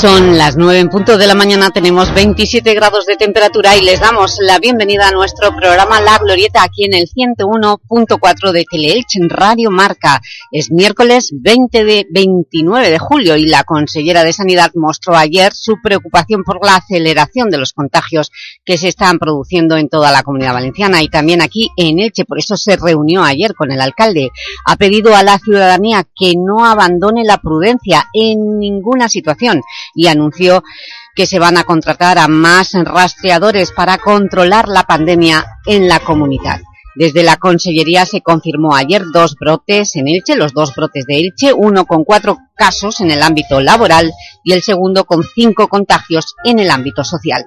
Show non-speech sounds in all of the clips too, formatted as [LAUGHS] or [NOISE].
Son las 9 en punto de la mañana, tenemos 27 grados de temperatura y les damos la bienvenida a nuestro programa La Glorieta aquí en el 101.4 de Teleelch Radio Marca. Es miércoles 20 de 29 de julio y la consellera de Sanidad mostró ayer su preocupación por la aceleración de los contagios que se están produciendo en toda la Comunidad Valenciana y también aquí en Elche. Por eso se reunió ayer con el alcalde. Ha pedido a la ciudadanía que no abandone la prudencia en ninguna situación y anunció que se van a contratar a más rastreadores para controlar la pandemia en la comunidad. Desde la Consellería se confirmó ayer dos brotes en Elche, los dos brotes de Elche, uno con cuatro casos en el ámbito laboral y el segundo con cinco contagios en el ámbito social.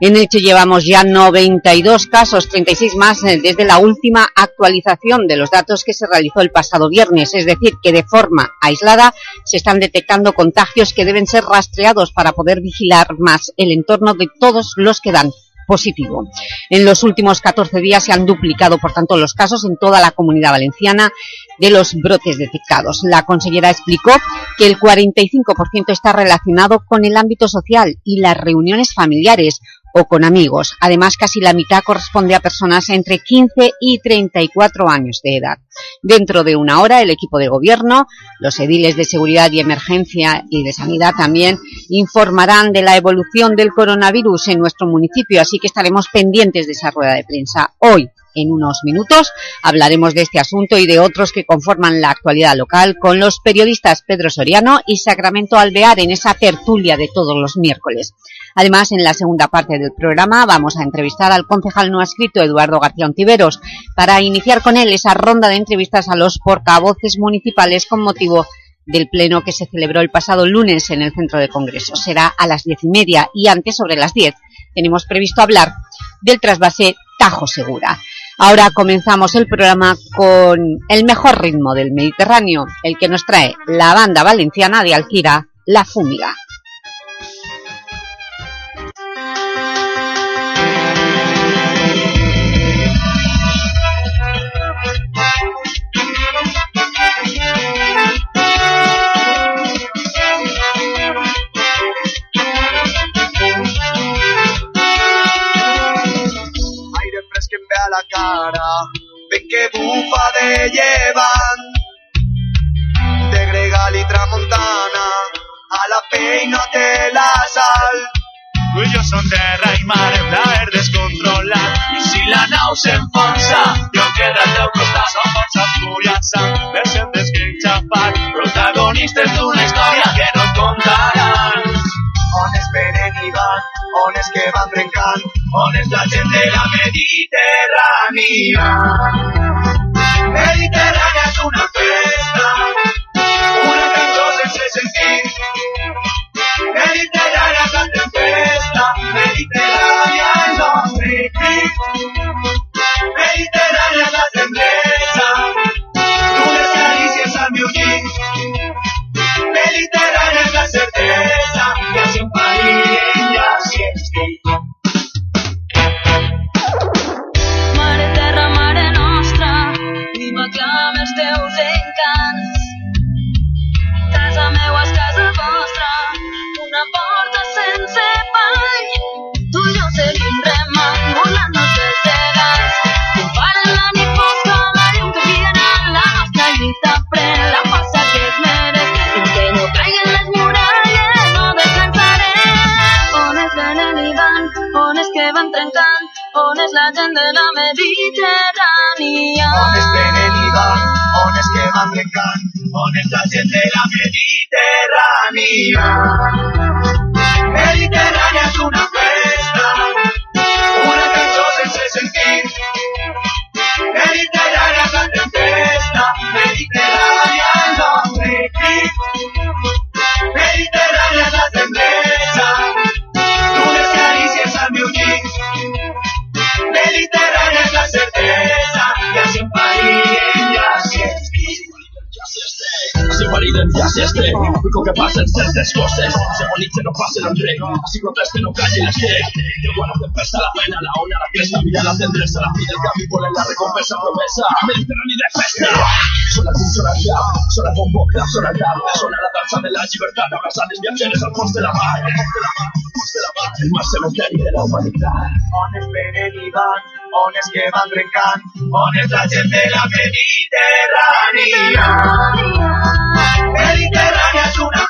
En Elche llevamos ya 92 casos, 36 más eh, desde la última actualización de los datos que se realizó el pasado viernes, es decir, que de forma aislada se están detectando contagios que deben ser rastreados para poder vigilar más el entorno de todos los que dan positivo. En los últimos 14 días se han duplicado, por tanto, los casos en toda la Comunidad Valenciana de los brotes detectados. La consellera explicó que el 45% está relacionado con el ámbito social y las reuniones familiares, o con amigos. Además, casi la mitad corresponde a personas entre 15 y 34 años de edad. Dentro de una hora, el equipo de gobierno, los ediles de seguridad y emergencia y de sanidad también informarán de la evolución del coronavirus en nuestro municipio, así que estaremos pendientes de esa rueda de prensa. Hoy, en unos minutos hablaremos de este asunto y de otros que conforman la actualidad local con los periodistas Pedro Soriano y Sacramento Alvear en esa tertulia de todos los miércoles. Además, en la segunda parte del programa vamos a entrevistar al concejal no escrito Eduardo García Ontiveros para iniciar con él esa ronda de entrevistas a los portavoces municipales con motivo del pleno que se celebró el pasado lunes en el Centro de Congreso. Será a las diez y media y antes, sobre las diez, tenemos previsto hablar del trasvase Tajo Segura. Ahora comenzamos el programa con el mejor ritmo del Mediterráneo, el que nos trae la banda valenciana de Alquira, La Fúmiga. Cara, ven que bufa de llevan, de Gregal y Tramontana, a la peina de la sal. Tuyos son terra i mar, hem d'haver descontrolat. I si la nau s'enfonsa, jo quedat al costat, no pots afuriar-se, deixem d'esquitxafar, protagonistes d'una història que no contaran. Van, on es que van trencant, on és la gent de la Mediterrània. Mediterrània és una festa, una cançó sense sentit. Mediterrània cantem festa, Mediterrània és nostre crit. Mediterrània és la tendresa, d'unes carícies al meu llit. Bonite no pase el tren Así proteste no calle la que Yo bueno te pesa la pena La ona la cresta Mira la tendresa La pide el cambio Por la recompensa promesa. Mediterráneo de festa. Suena el suena el rap Suena el bombo clap Suena el rap Suena la danza de la libertad. Ahora salen viajeros al poste de la mar El mar cementerio de la humanidad On es venen i van, on es que van trencant, on és la gent de la Mediterrània. Mediterrània és una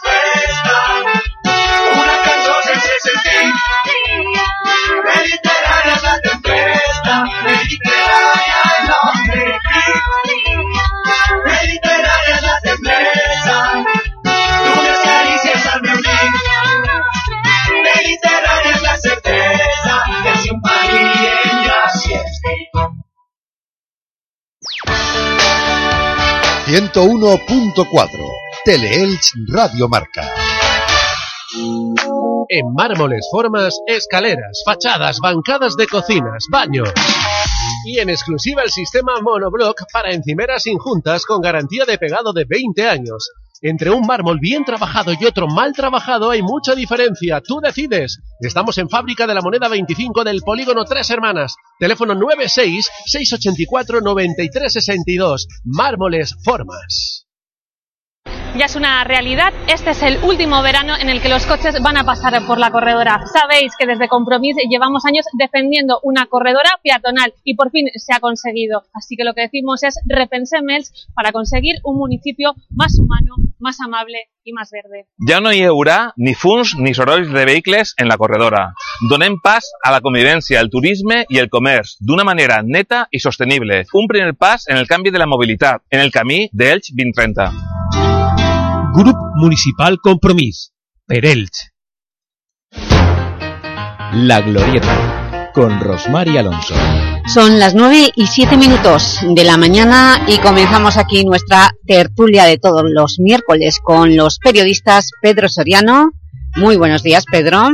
101.4 Teleelch Radio Marca. En mármoles, formas, escaleras, fachadas, bancadas de cocinas, baños. Y en exclusiva el sistema monoblock para encimeras injuntas con garantía de pegado de 20 años. Entre un mármol bien trabajado y otro mal trabajado hay mucha diferencia. Tú decides. Estamos en Fábrica de la Moneda 25 del Polígono Tres Hermanas. Teléfono 96-684-9362. Mármoles Formas. Ya es una realidad, este es el último verano en el que los coches van a pasar por la corredora. Sabéis que desde Compromís llevamos años defendiendo una corredora peatonal y por fin se ha conseguido. Así que lo que decimos es repensemos para conseguir un municipio más humano, más amable i más verde. Ja no hi haurà ni fums ni sorolls de vehicles en la corredora. Donem pas a la convivència, el turisme i el comerç d'una manera neta i sostenible. Un primer pas en el canvi de la mobilitat, en el camí d'Elx 2030. Grup Municipal Compromís. Per Elx. La Glorieta, con Rosmar y Alonso. Son las 9 y 7 minutos de la mañana y comenzamos aquí nuestra tertulia de todos los miércoles con los periodistas Pedro Soriano. Muy buenos días, Pedro.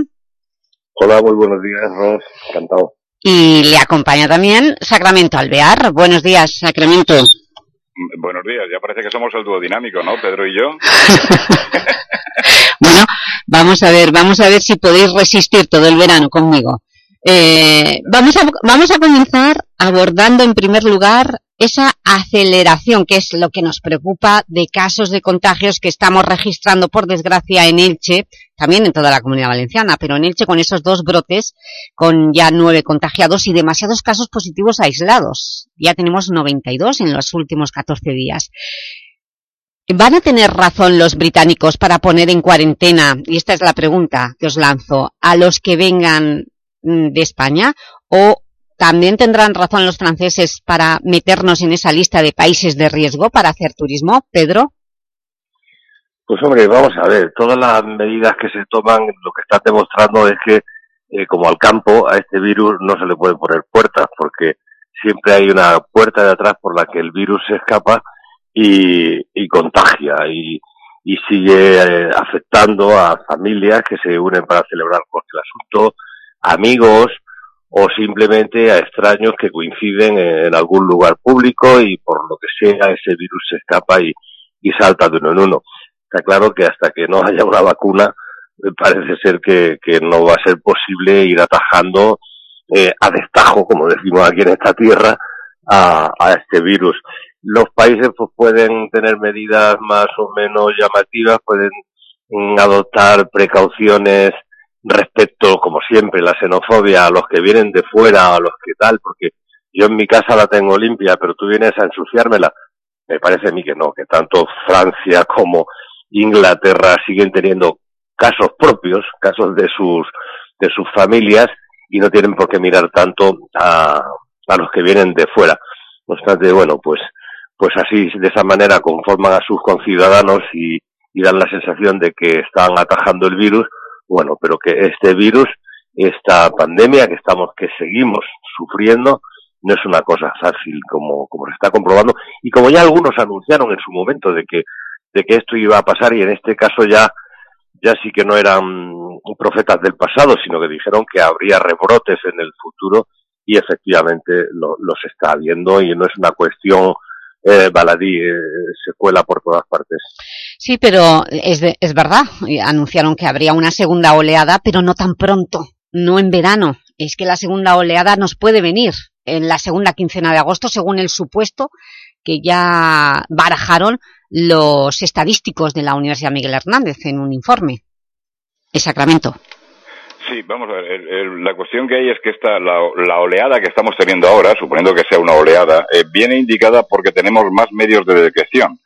Hola, muy buenos días, Ros. Encantado. Y le acompaña también Sacramento Alvear. Buenos días, Sacramento. Buenos días, ya parece que somos el dúo dinámico, ¿no? Pedro y yo. [LAUGHS] Bueno, vamos a ver, vamos a ver si podéis resistir todo el verano conmigo. Eh, vamos, a, vamos a comenzar abordando en primer lugar esa aceleración, que es lo que nos preocupa de casos de contagios que estamos registrando, por desgracia, en Elche, también en toda la Comunidad Valenciana, pero en Elche con esos dos brotes, con ya nueve contagiados y demasiados casos positivos aislados. Ya tenemos 92 en los últimos 14 días. ¿Van a tener razón los británicos para poner en cuarentena, y esta es la pregunta que os lanzo, a los que vengan mm, de España o también tendrán razón los franceses para meternos en esa lista de países de riesgo para hacer turismo, Pedro? Pues hombre, vamos a ver, todas las medidas que se toman lo que están demostrando es que eh, como al campo a este virus no se le puede poner puertas porque siempre hay una puerta de atrás por la que el virus se escapa y, contagia y, sigue eh, afectando a familias que se unen para celebrar cualquier asunto, amigos o simplemente a extraños que coinciden en, algún lugar público y por lo que sea ese virus se escapa y, y salta de uno en uno. Está claro que hasta que no haya una vacuna parece ser que, que no va a ser posible ir atajando eh, a destajo, como decimos aquí en esta tierra, a, a este virus. Los países pues pueden tener medidas más o menos llamativas, pueden mm, adoptar precauciones respecto, como siempre, la xenofobia a los que vienen de fuera, a los que tal, porque yo en mi casa la tengo limpia, pero tú vienes a ensuciármela. Me parece a mí que no, que tanto Francia como Inglaterra siguen teniendo casos propios, casos de sus, de sus familias, y no tienen por qué mirar tanto a, a los que vienen de fuera. No obstante, bueno, pues, pues así, de esa manera, conforman a sus conciudadanos y, y dan la sensación de que están atajando el virus, bueno, pero que este virus, esta pandemia que estamos, que seguimos sufriendo, no es una cosa fácil como, como se está comprobando. Y como ya algunos anunciaron en su momento de que, de que esto iba a pasar y en este caso ya, ya sí que no eran profetas del pasado, sino que dijeron que habría rebrotes en el futuro y efectivamente lo, los está habiendo y no es una cuestión eh, baladí eh, se cuela por todas partes. Sí, pero es, es verdad, anunciaron que habría una segunda oleada, pero no tan pronto, no en verano. Es que la segunda oleada nos puede venir en la segunda quincena de agosto, según el supuesto que ya barajaron los estadísticos de la Universidad Miguel Hernández en un informe. El Sacramento. Sí, vamos a ver, la cuestión que hay es que esta, la, oleada que estamos teniendo ahora, suponiendo que sea una oleada, eh, viene indicada porque tenemos más medios de detección.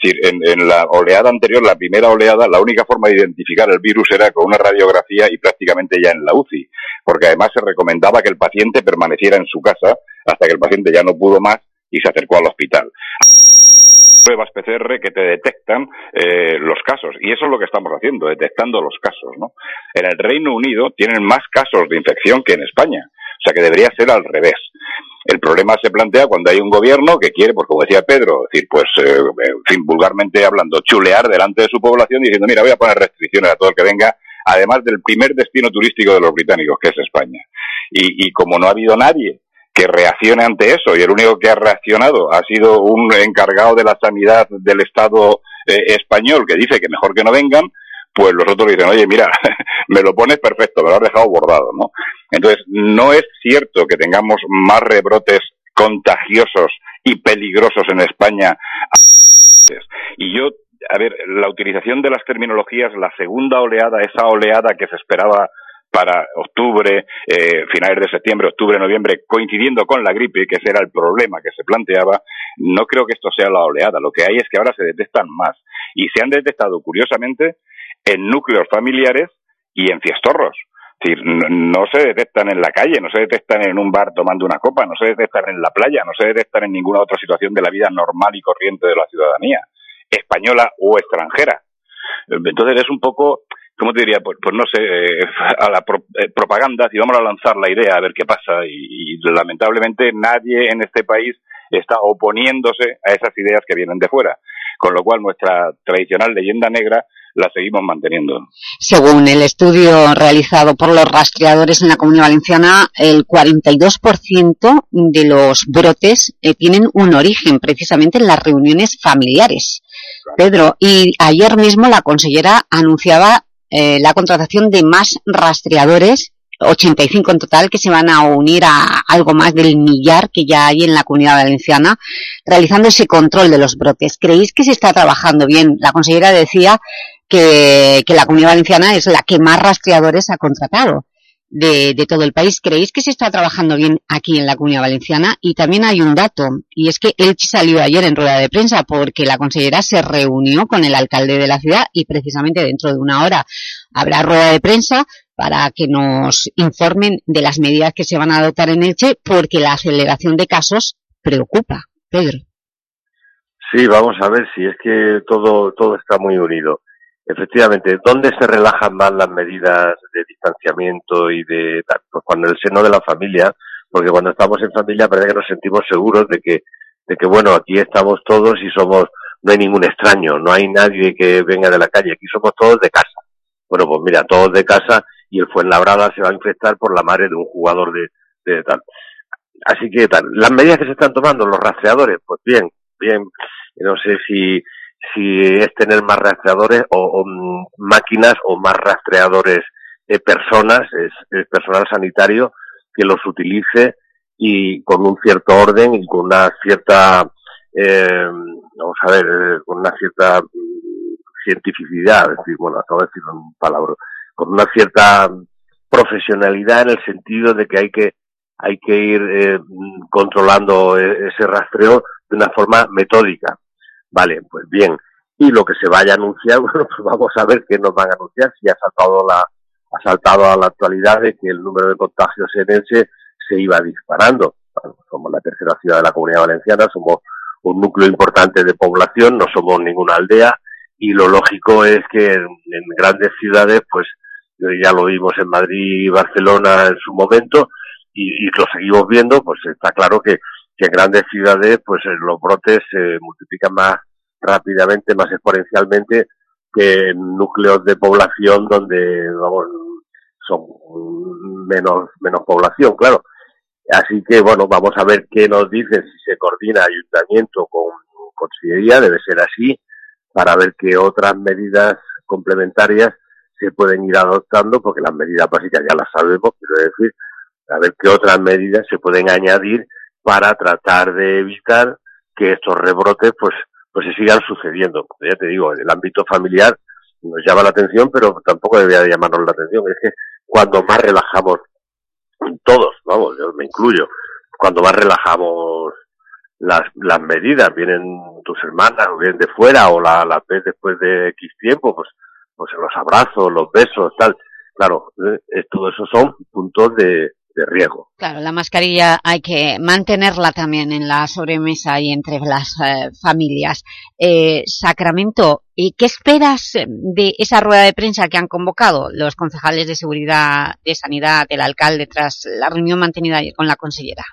Es en, la oleada anterior, la primera oleada, la única forma de identificar el virus era con una radiografía y prácticamente ya en la UCI, porque además se recomendaba que el paciente permaneciera en su casa hasta que el paciente ya no pudo más y se acercó al hospital pruebas PCR que te detectan eh, los casos. Y eso es lo que estamos haciendo, detectando los casos. ¿no? En el Reino Unido tienen más casos de infección que en España. O sea que debería ser al revés. El problema se plantea cuando hay un gobierno que quiere, pues como decía Pedro, decir, pues, eh, en fin, vulgarmente hablando, chulear delante de su población diciendo, mira, voy a poner restricciones a todo el que venga, además del primer destino turístico de los británicos, que es España. Y, y como no ha habido nadie que reaccione ante eso y el único que ha reaccionado ha sido un encargado de la sanidad del Estado eh, español que dice que mejor que no vengan, pues los otros dicen, oye, mira, [LAUGHS] me lo pones perfecto, me lo has dejado bordado, ¿no? Entonces, no es cierto que tengamos más rebrotes contagiosos y peligrosos en España. Y yo, a ver, la utilización de las terminologías, la segunda oleada, esa oleada que se esperaba para octubre, eh, finales de septiembre, octubre, noviembre, coincidiendo con la gripe, que ese era el problema que se planteaba, no creo que esto sea la oleada. Lo que hay es que ahora se detectan más. Y se han detectado, curiosamente, en núcleos familiares y en fiestorros. Es decir, no, se detectan en la calle, no se detectan en un bar tomando una copa, no se detectan en la playa, no se detectan en ninguna otra situación de la vida normal y corriente de la ciudadanía, española o extranjera. Entonces es un poco ¿cómo te diría? Pues, pues no sé, eh, [LAUGHS] a la eh, propaganda, si vamos a lanzar la idea a ver qué pasa. Y, lamentablemente nadie en este país está oponiéndose a esas ideas que vienen de fuera. Con lo cual nuestra tradicional leyenda negra la seguimos manteniendo. Según el estudio realizado por los rastreadores en la Comunidad Valenciana, el 42% de los brotes eh, tienen un origen precisamente en las reuniones familiares. Pedro, y ayer mismo la consellera anunciaba eh, la contratación de más rastreadores, 85 en total, que se van a unir a algo más del millar que ya hay en la Comunidad Valenciana, realizando ese control de los brotes. ¿Creéis que se está trabajando bien? La consejera decía que, que la Comunidad Valenciana es la que más rastreadores ha contratado de, todo el país. ¿Creéis que se está trabajando bien aquí en la Comunidad Valenciana? Y también hay un dato, y es que Elche salió ayer en rueda de prensa porque la consellera se reunió con el alcalde de la ciudad y precisamente dentro de una hora habrá rueda de prensa para que nos informen de las medidas que se van a adoptar en Elche porque la aceleración de casos preocupa. Pedro. Sí, vamos a ver si es que todo, todo está muy unido. Efectivamente, ¿dónde se relajan más las medidas de distanciamiento y de tal? Pues cuando el seno de la familia, porque cuando estamos en familia parece que nos sentimos seguros de que, de que bueno, aquí estamos todos y somos, no hay ningún extraño, no hay nadie que venga de la calle, aquí somos todos de casa. Bueno, pues mira, todos de casa y el Fuenlabrada se va a infectar por la madre de un jugador de, de tal. Así que tal, las medidas que se están tomando, los rastreadores, pues bien, bien, no sé si, si es tener más rastreadores o, mm, máquinas o más rastreadores de personas, es, personal sanitario que los utilice y con un cierto orden y con una cierta, eh, vamos a ver, eh, con una cierta mm, cientificidad, es decir, bueno, acabo de decirlo en palabra, con una cierta profesionalidad en el sentido de que hay que hay que ir eh, controlando e, ese rastreo de una forma metódica. Vale, pues bien. Y lo que se vaya a anunciar, [LAUGHS] bueno, pues vamos a ver qué nos van a anunciar. Si ha saltado la, ha saltado a la actualidad de que el número de contagios en Elche se iba disparando. somos la tercera ciudad de la comunidad valenciana, somos un núcleo importante de población, no somos ninguna aldea y lo lógico es que en, grandes ciudades, pues ya lo vimos en Madrid y Barcelona en su momento y lo seguimos viendo, pues está claro que que en grandes ciudades pues eh, los brotes se multiplican más rápidamente, más exponencialmente que en núcleos de población donde vamos, son menos, menos población, claro. Así que bueno, vamos a ver qué nos dice si se coordina ayuntamiento con consideraría, debe ser así, para ver qué otras medidas complementarias se pueden ir adoptando, porque las medidas básicas ya las sabemos, quiero decir, a ver qué otras medidas se pueden añadir para tratar de evitar que estos rebrotes pues pues se sigan sucediendo. Ya te digo, en el ámbito familiar nos llama la atención, pero tampoco debería de llamarnos la atención. Es que cuando más relajamos todos, vamos, yo me incluyo, cuando más relajamos las, las medidas, vienen tus hermanas, o vienen de fuera, o la, la ves después de X tiempo, pues, pues los abrazos, los besos, tal. Claro, eh, todo eso son puntos de, de riesgo. Claro, la mascarilla hay que mantenerla también en la sobremesa y entre las eh, familias. Eh, Sacramento, ¿y qué esperas de esa rueda de prensa que han convocado los concejales de Seguridad, de Sanidad, el alcalde, tras la reunión mantenida con la consellera?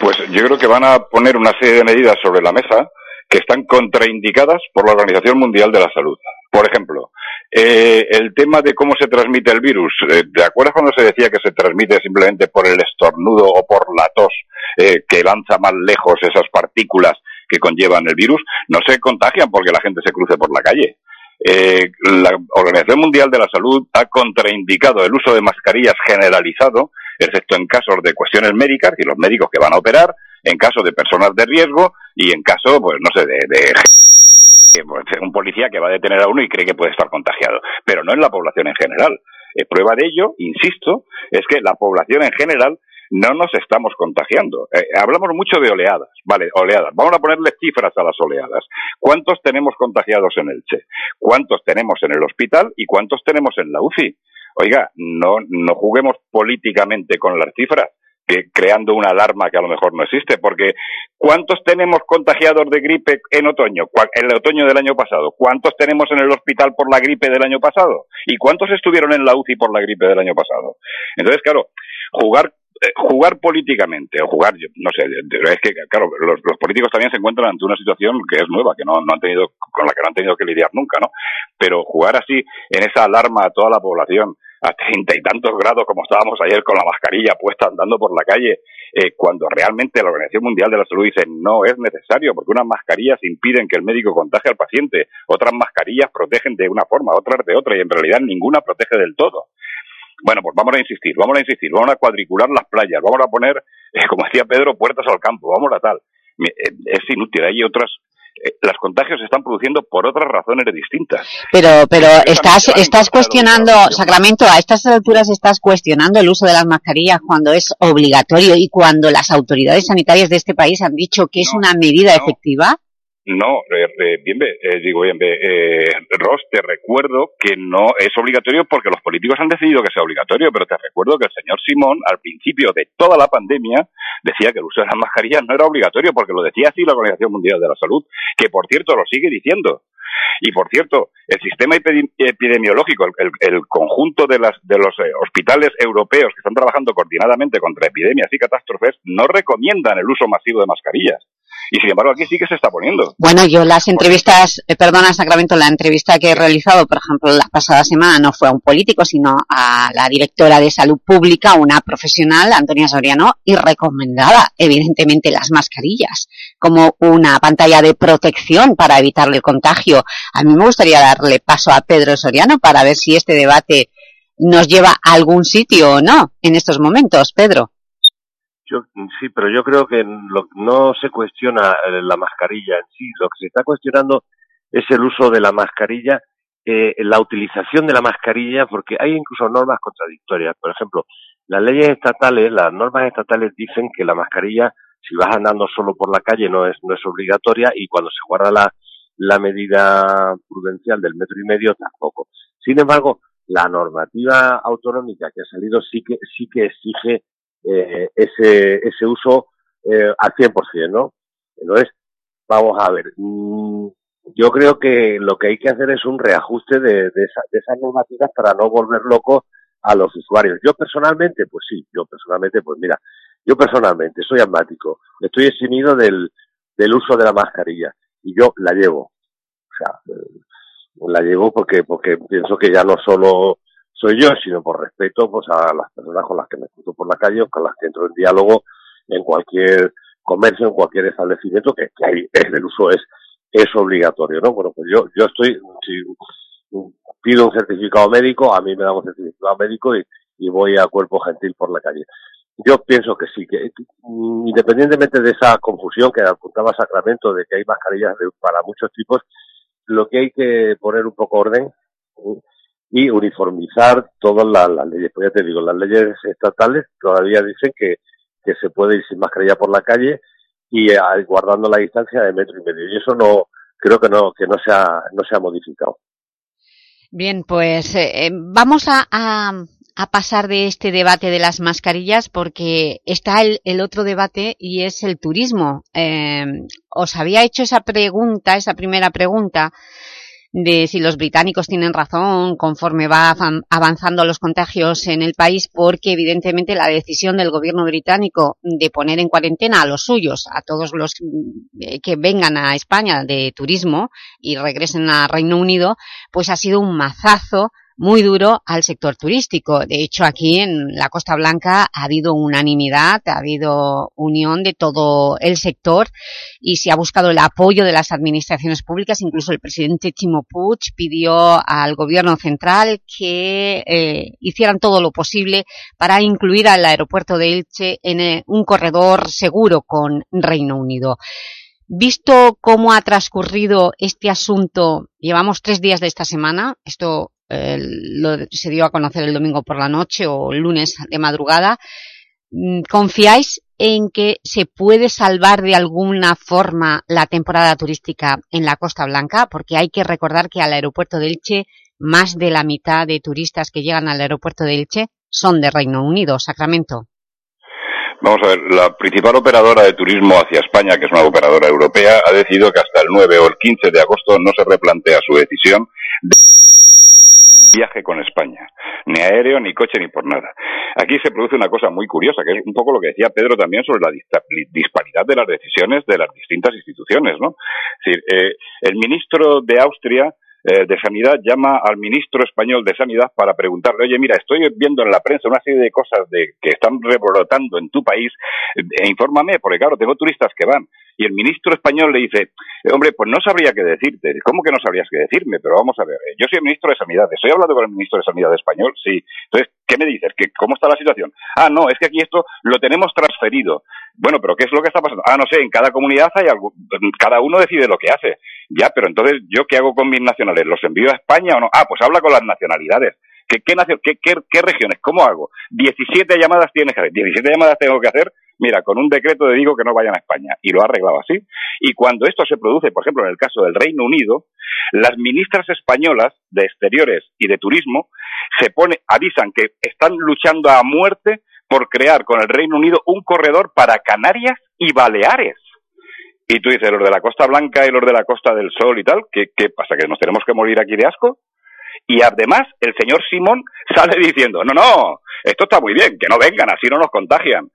Pues yo creo que van a poner una serie de medidas sobre la mesa que están contraindicadas por la Organización Mundial de la Salud. Por ejemplo, eh, el tema de cómo se transmite el virus. Eh, ¿Te acuerdas cuando se decía que se transmite simplemente por el estornudo o por la tos eh, que lanza más lejos esas partículas que conllevan el virus? No se contagian porque la gente se cruce por la calle. Eh, la Organización Mundial de la Salud ha contraindicado el uso de mascarillas generalizado, excepto en casos de cuestiones médicas y los médicos que van a operar, en caso de personas de riesgo y en caso, pues no sé, de, de pues, un policía que va a detener a uno y cree que puede estar contagiado, pero no en la población en general. Prueba de ello, insisto, es que la población en general no nos estamos contagiando. Eh, hablamos mucho de oleadas, vale, oleadas. Vamos a ponerle cifras a las oleadas. ¿Cuántos tenemos contagiados en el Che? ¿Cuántos tenemos en el hospital y cuántos tenemos en la UCI? Oiga, no, no juguemos políticamente con las cifras que creando una alarma que a lo mejor no existe, porque ¿cuántos tenemos contagiados de gripe en otoño? En el otoño del año pasado. ¿Cuántos tenemos en el hospital por la gripe del año pasado? ¿Y cuántos estuvieron en la UCI por la gripe del año pasado? Entonces, claro, jugar eh, jugar políticamente, o jugar, no sé, es que, claro, los, políticos también se encuentran ante una situación que es nueva, que no, no han tenido, con la que no han tenido que lidiar nunca, ¿no? Pero jugar así, en esa alarma a toda la población, a treinta y tantos grados como estábamos ayer con la mascarilla puesta andando por la calle, eh, cuando realmente la Organización Mundial de la Salud dice no es necesario, porque unas mascarillas impiden que el médico contagie al paciente, otras mascarillas protegen de una forma, otras de otra, y en realidad ninguna protege del todo. Bueno, pues vamos a insistir, vamos a insistir, vamos a cuadricular las playas, vamos a poner, eh, como decía Pedro, puertas al campo, vamos a tal. Eh, es inútil, hay otras eh, las contagios se están produciendo por otras razones distintas. Pero, pero estás, estás cuestionando, Sacramento, a estas alturas estás cuestionando el uso de las mascarillas cuando es obligatorio y cuando las autoridades sanitarias de este país han dicho que es una medida efectiva. No, eh, bien, eh, digo bien, eh, Ross, te recuerdo que no es obligatorio porque los políticos han decidido que sea obligatorio, pero te recuerdo que el señor Simón, al principio de toda la pandemia, decía que el uso de las mascarillas no era obligatorio porque lo decía así la Organización Mundial de la Salud, que por cierto lo sigue diciendo. Y por cierto, el sistema epidemiológico, el, el, conjunto de, las, de los eh, hospitales europeos que están trabajando coordinadamente contra epidemias y catástrofes, no recomiendan el uso masivo de mascarillas. Y sin embargo aquí sí que se está poniendo. Bueno, yo las entrevistas, eh, perdona Sacramento, la entrevista que he realizado, por ejemplo, la pasada semana no fue a un político, sino a la directora de salud pública, una profesional, Antonia Soriano, y recomendaba evidentemente las mascarillas como una pantalla de protección para evitar el contagio. A mí me gustaría darle paso a Pedro Soriano para ver si este debate nos lleva a algún sitio o no en estos momentos, Pedro. Yo, sí, pero yo creo que no se cuestiona eh, la mascarilla en sí. Lo que se está cuestionando es el uso de la mascarilla, eh, la utilización de la mascarilla, porque hay incluso normas contradictorias. Por ejemplo, las leyes estatales, las normas estatales dicen que la mascarilla, si vas andando solo por la calle, no es, no es obligatoria y cuando se guarda la, la medida prudencial del metro y medio tampoco. Sin embargo, la normativa autonómica que ha salido sí que, sí que exige eh, ese, ese uso eh, al 100%, ¿no? Entonces, vamos a ver, mm, yo creo que lo que hay que hacer es un reajuste de, de, de esas normativas para no volver locos a los usuarios. Yo personalmente, pues sí, yo personalmente, pues mira, yo personalmente soy asmático, estoy eximido del, del uso de la mascarilla y yo la llevo. O sea, eh, la llevo porque, porque pienso que ya no solo soy yo, sino por respeto pues a las personas con las que me cruzo por la calle o con las que entro en diálogo en cualquier comercio, en cualquier establecimiento que, que hay, el uso es, es obligatorio, ¿no? Bueno, pues yo, yo estoy, si pido un certificado médico, a mí me dan un certificado médico y, y voy a cuerpo gentil por la calle. Yo pienso que sí, que mm, independientemente de esa confusión que apuntaba Sacramento de que hay mascarillas de, para muchos tipos, lo que hay que poner un poco orden y uniformizar todas las, leyes. Pues ya te digo, las leyes estatales todavía dicen que, que se puede ir sin mascarilla por la calle y eh, guardando la distancia de metro y medio. Y eso no, creo que no, que no se ha, no se ha modificado. Bien, pues eh, eh vamos a, a, a, pasar de este debate de las mascarillas porque está el, el otro debate y es el turismo. Eh, os había hecho esa pregunta, esa primera pregunta, de si los británicos tienen razón conforme va avanzando los contagios en el país, porque evidentemente la decisión del gobierno británico de poner en cuarentena a los suyos, a todos los eh, que vengan a España de turismo y regresen a Reino Unido, pues ha sido un mazazo muy duro al sector turístico. De hecho, aquí en la Costa Blanca ha habido unanimidad, ha habido unión de todo el sector y se ha buscado el apoyo de las administraciones públicas. Incluso el presidente Timo Puig pidió al gobierno central que eh, hicieran todo lo posible para incluir al aeropuerto de Elche en eh, un corredor seguro con Reino Unido. Visto cómo ha transcurrido este asunto, llevamos tres días de esta semana, esto lo, se dio a conocer el domingo por la noche o el lunes de madrugada. Mm, ¿Confiáis en que se puede salvar de alguna forma la temporada turística en la Costa Blanca? Porque hay que recordar que al aeropuerto de Elche, más de la mitad de turistas que llegan al aeropuerto de Elche son de Reino Unido, Sacramento. Vamos a ver, la principal operadora de turismo hacia España, que es una operadora europea, ha decidido que hasta el 9 o el 15 de agosto no se replantea su decisión de viaje con España, ni aéreo, ni coche, ni por nada. Aquí se produce una cosa muy curiosa, que es un poco lo que decía Pedro también sobre la disparidad de las decisiones de las distintas instituciones, ¿no? Es decir, eh, el ministro de Austria eh, de Sanidad llama al ministro español de Sanidad para preguntarle, oye, mira, estoy viendo en la prensa una serie de cosas de, que están rebrotando en tu país, e infórmame, porque claro, tengo turistas que van. Y el ministro español le dice, hombre, pues no sabría qué decirte. ¿Cómo que no sabrías qué decirme? Pero vamos a ver, yo soy el ministro de Sanidad, estoy hablando con el ministro de Sanidad español, sí. Entonces, ¿qué me dices? ¿Que, ¿Cómo está la situación? Ah, no, es que aquí esto lo tenemos transferido. Bueno, pero ¿qué es lo que está pasando? Ah, no sé, en cada comunidad hay algo, cada uno decide lo que hace. Ya, pero entonces, ¿yo qué hago con mis nacionales? ¿Los envío a España o no? Ah, pues habla con las nacionalidades. ¿Qué, qué, qué, qué regiones? ¿Cómo hago? 17 llamadas tienes que hacer. 17 llamadas tengo que hacer mira, con un decreto de digo que no vayan a España. Y lo ha arreglado así. Y cuando esto se produce, por ejemplo, en el caso del Reino Unido, las ministras españolas de Exteriores y de Turismo se pone, avisan que están luchando a muerte por crear con el Reino Unido un corredor para Canarias y Baleares. Y tú dices, los de la Costa Blanca y los de la Costa del Sol y tal, ¿qué, qué pasa? ¿Que nos tenemos que morir aquí de asco? Y además, el señor Simón sale diciendo, no, no, esto está muy bien, que no vengan, así no nos contagian.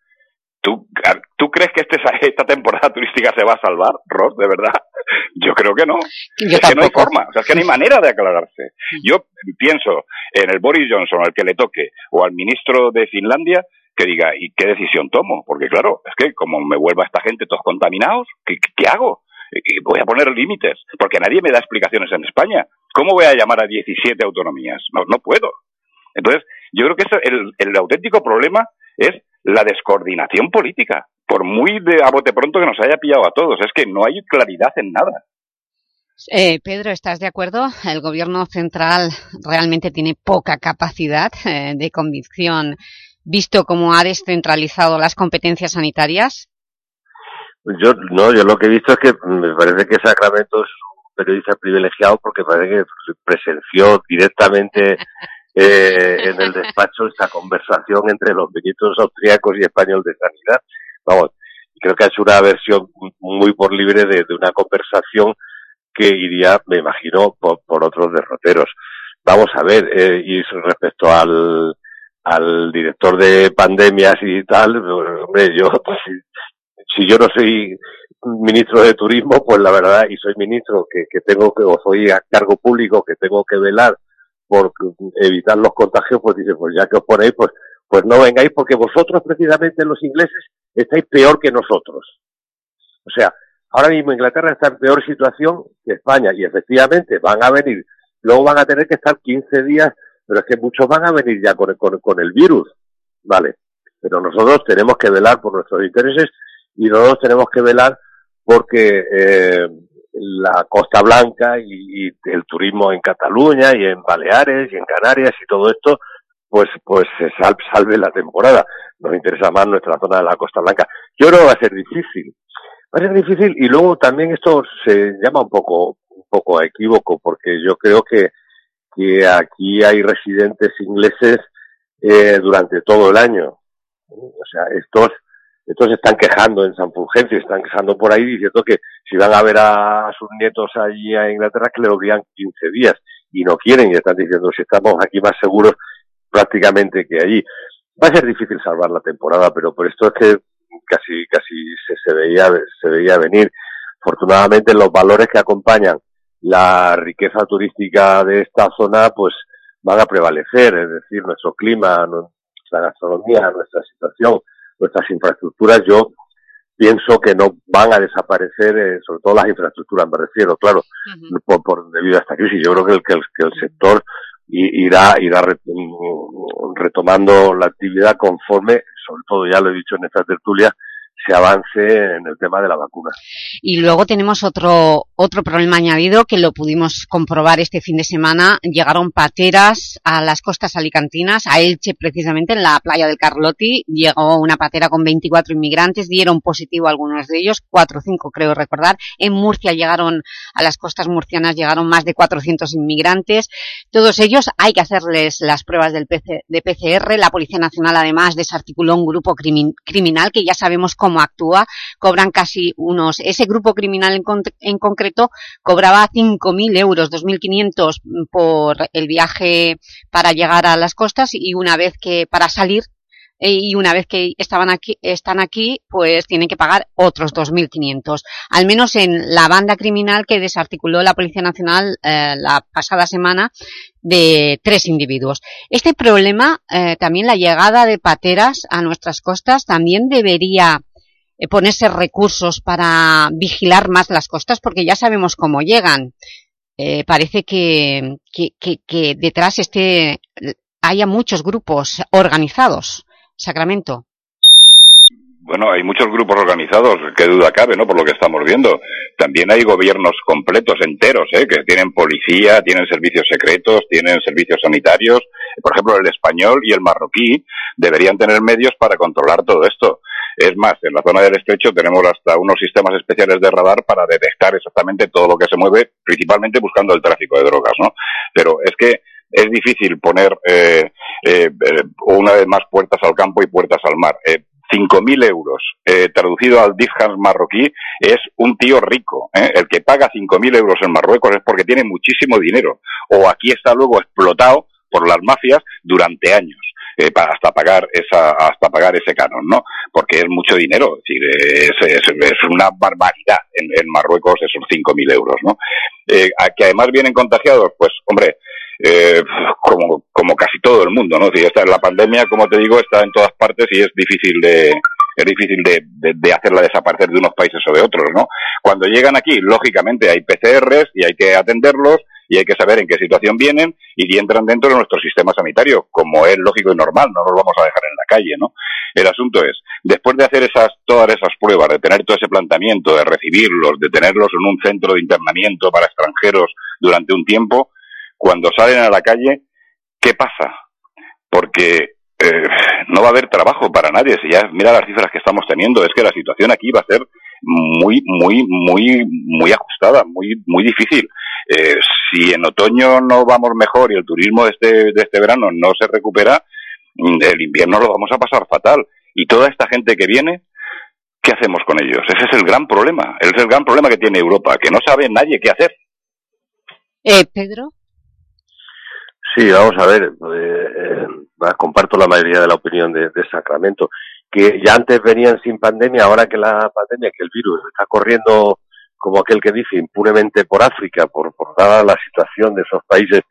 ¿Tú, ¿Tú crees que este, [LAUGHS] esta temporada turística se va a salvar, Ross, de verdad? [LAUGHS] Yo creo que no. es que no hay forma, o sea, es que no hay manera de aclararse. Yo pienso en el Boris Johnson, al que le toque, o al ministro de Finlandia, que diga, ¿y qué decisión tomo? Porque claro, es que como me vuelva esta gente todos contaminados, ¿qué, qué hago? voy a poner límites, porque nadie me da explicaciones en España. ¿Cómo voy a llamar a 17 autonomías? No, no puedo. Entonces, yo creo que el, el auténtico problema es la descoordinación política, por muy de a bote pronto que nos haya pillado a todos, es que no hay claridad en nada. Eh, Pedro, ¿estás de acuerdo? El gobierno central realmente tiene poca capacidad eh, de convicción, visto cómo ha descentralizado las competencias sanitarias. Yo no, yo lo que he visto es que me parece que Sacramento es un periodista privilegiado porque parece que presenció directamente [LAUGHS] eh, en el despacho esta conversación entre los ministros austríacos y español de sanidad. Vamos, creo que hecho una versión muy por libre de, una conversación que iría, me imagino, por, por otros derroteros. Vamos a ver, eh, y respecto al, al director de pandemias y tal, hombre, yo, [LAUGHS] pues, si, si, yo no soy ministro de turismo, pues la verdad, y soy ministro que, que tengo que, o soy a cargo público que tengo que velar por evitar los contagios, pues dice, pues ya que os ponéis, pues, pues no vengáis porque vosotros precisamente los ingleses estáis peor que nosotros. O sea, ahora mismo Inglaterra está en peor situación que España y efectivamente van a venir, luego van a tener que estar 15 días, pero es que muchos van a venir ya con, con, con el virus, ¿vale? Pero nosotros tenemos que velar por nuestros intereses y nosotros tenemos que velar porque eh, la Costa Blanca y, el turismo en Cataluña y en Baleares y en Canarias y todo esto, pues, pues se salve la temporada. Nos interesa más nuestra zona de la Costa Blanca. Yo creo que va a ser difícil. Va a ser difícil y luego también esto se llama un poco, un poco a equívoco porque yo creo que, que aquí hay residentes ingleses eh, durante todo el año. O sea, estos estos están quejando en San Fulgencio, están quejando por ahí diciendo que si van a ver a sus nietos allí a Inglaterra que le obligan 15 días y no quieren y están diciendo si estamos aquí más seguros prácticamente que allí. Va a ser difícil salvar la temporada, pero por esto es que casi casi se, se veía se veía venir. Afortunadamente los valores que acompañan la riqueza turística de esta zona pues van a prevalecer, es decir, nuestro clima, nuestra gastronomía, nuestra situación nuestras infraestructuras, yo pienso que no van a desaparecer, eh, sobre todo las infraestructuras, me refiero, claro, por, por, debido a esta crisis. Yo creo que el, que el, que el sector irá, irá mm, retomando la actividad conforme, sobre todo ya lo he dicho en esta tertulia, se avance en el tema de la vacuna. Y luego tenemos otro, otro problema añadido que lo pudimos comprobar este fin de semana. Llegaron pateras a las costas alicantinas, a Elche precisamente, en la playa del Carlotti. Llegó una patera con 24 inmigrantes, dieron positivo algunos de ellos, 4 o 5 creo recordar. En Murcia llegaron, a las costas murcianas llegaron más de 400 inmigrantes. Todos ellos hay que hacerles las pruebas del de PCR. La Policía Nacional además desarticuló un grupo criminal que ya sabemos cómo actúa, cobran casi unos, ese grupo criminal en, en concreto cobraba 5.000 euros, 2.500 por el viaje para llegar a las costas y una vez que para salir eh, y una vez que estaban aquí, están aquí, pues tienen que pagar otros 2.500. Al menos en la banda criminal que desarticuló la Policía Nacional eh, la pasada semana de tres individuos. Este problema, eh, también la llegada de pateras a nuestras costas, también debería ponerse recursos para vigilar más las costas, porque ya sabemos cómo llegan. Eh, parece que, que, detrás este, haya muchos grupos organizados. Sacramento. Bueno, hay muchos grupos organizados, qué duda cabe, ¿no? Por lo que estamos viendo. También hay gobiernos completos, enteros, ¿eh? Que tienen policía, tienen servicios secretos, tienen servicios sanitarios. Por ejemplo, el español y el marroquí deberían tener medios para controlar todo esto. Es más, en la zona del estrecho tenemos hasta unos sistemas especiales de radar para detectar exactamente todo lo que se mueve, principalmente buscando el tráfico de drogas, ¿no? Pero es que es difícil poner eh, eh, eh una vez más puertas al campo y puertas al mar. Eh, 5.000 euros, eh, traducido al dirham marroquí, es un tío rico. ¿eh? El que paga 5.000 euros en Marruecos es porque tiene muchísimo dinero. O aquí está luego explotado por las mafias durante años eh, para hasta pagar esa hasta pagar ese canon, ¿no? Porque es mucho dinero, es decir, es, una barbaridad en, en Marruecos esos 5.000 euros, ¿no? Eh, a que además vienen contagiados, pues, hombre, eh, como, como casi todo el mundo, ¿no? Si esta es la pandemia, como te digo, está en todas partes y es difícil de, es difícil de, de, de, hacerla desaparecer de unos países o de otros, ¿no? Cuando llegan aquí, lógicamente hay PCRs y hay que atenderlos y hay que saber en qué situación vienen y entran dentro de nuestro sistema sanitario, como es lógico y normal, no los vamos a dejar en la calle, ¿no? El asunto es, después de hacer esas, todas esas pruebas, de tener todo ese planteamiento, de recibirlos, de tenerlos en un centro de internamiento para extranjeros durante un tiempo, cuando salen a la calle, ¿qué pasa? Porque eh, no va a haber trabajo para nadie. Si ya mira las cifras que estamos teniendo, es que la situación aquí va a ser muy, muy, muy, muy ajustada, muy, muy difícil. Eh, si en otoño no vamos mejor y el turismo de este, de este verano no se recupera, mm, el invierno lo vamos a pasar fatal. Y toda esta gente que viene, ¿qué hacemos con ellos? Ese es el gran problema. Ese es el gran problema que tiene Europa, que no sabe nadie qué hacer. Eh, Pedro. Sí, vamos a ver, eh, eh, comparto la mayoría de la opinión de, de, Sacramento, que ya antes venían sin pandemia, ahora que la pandemia, que el virus está corriendo como aquel que dice, impunemente por África, por, por dada la situación de esos países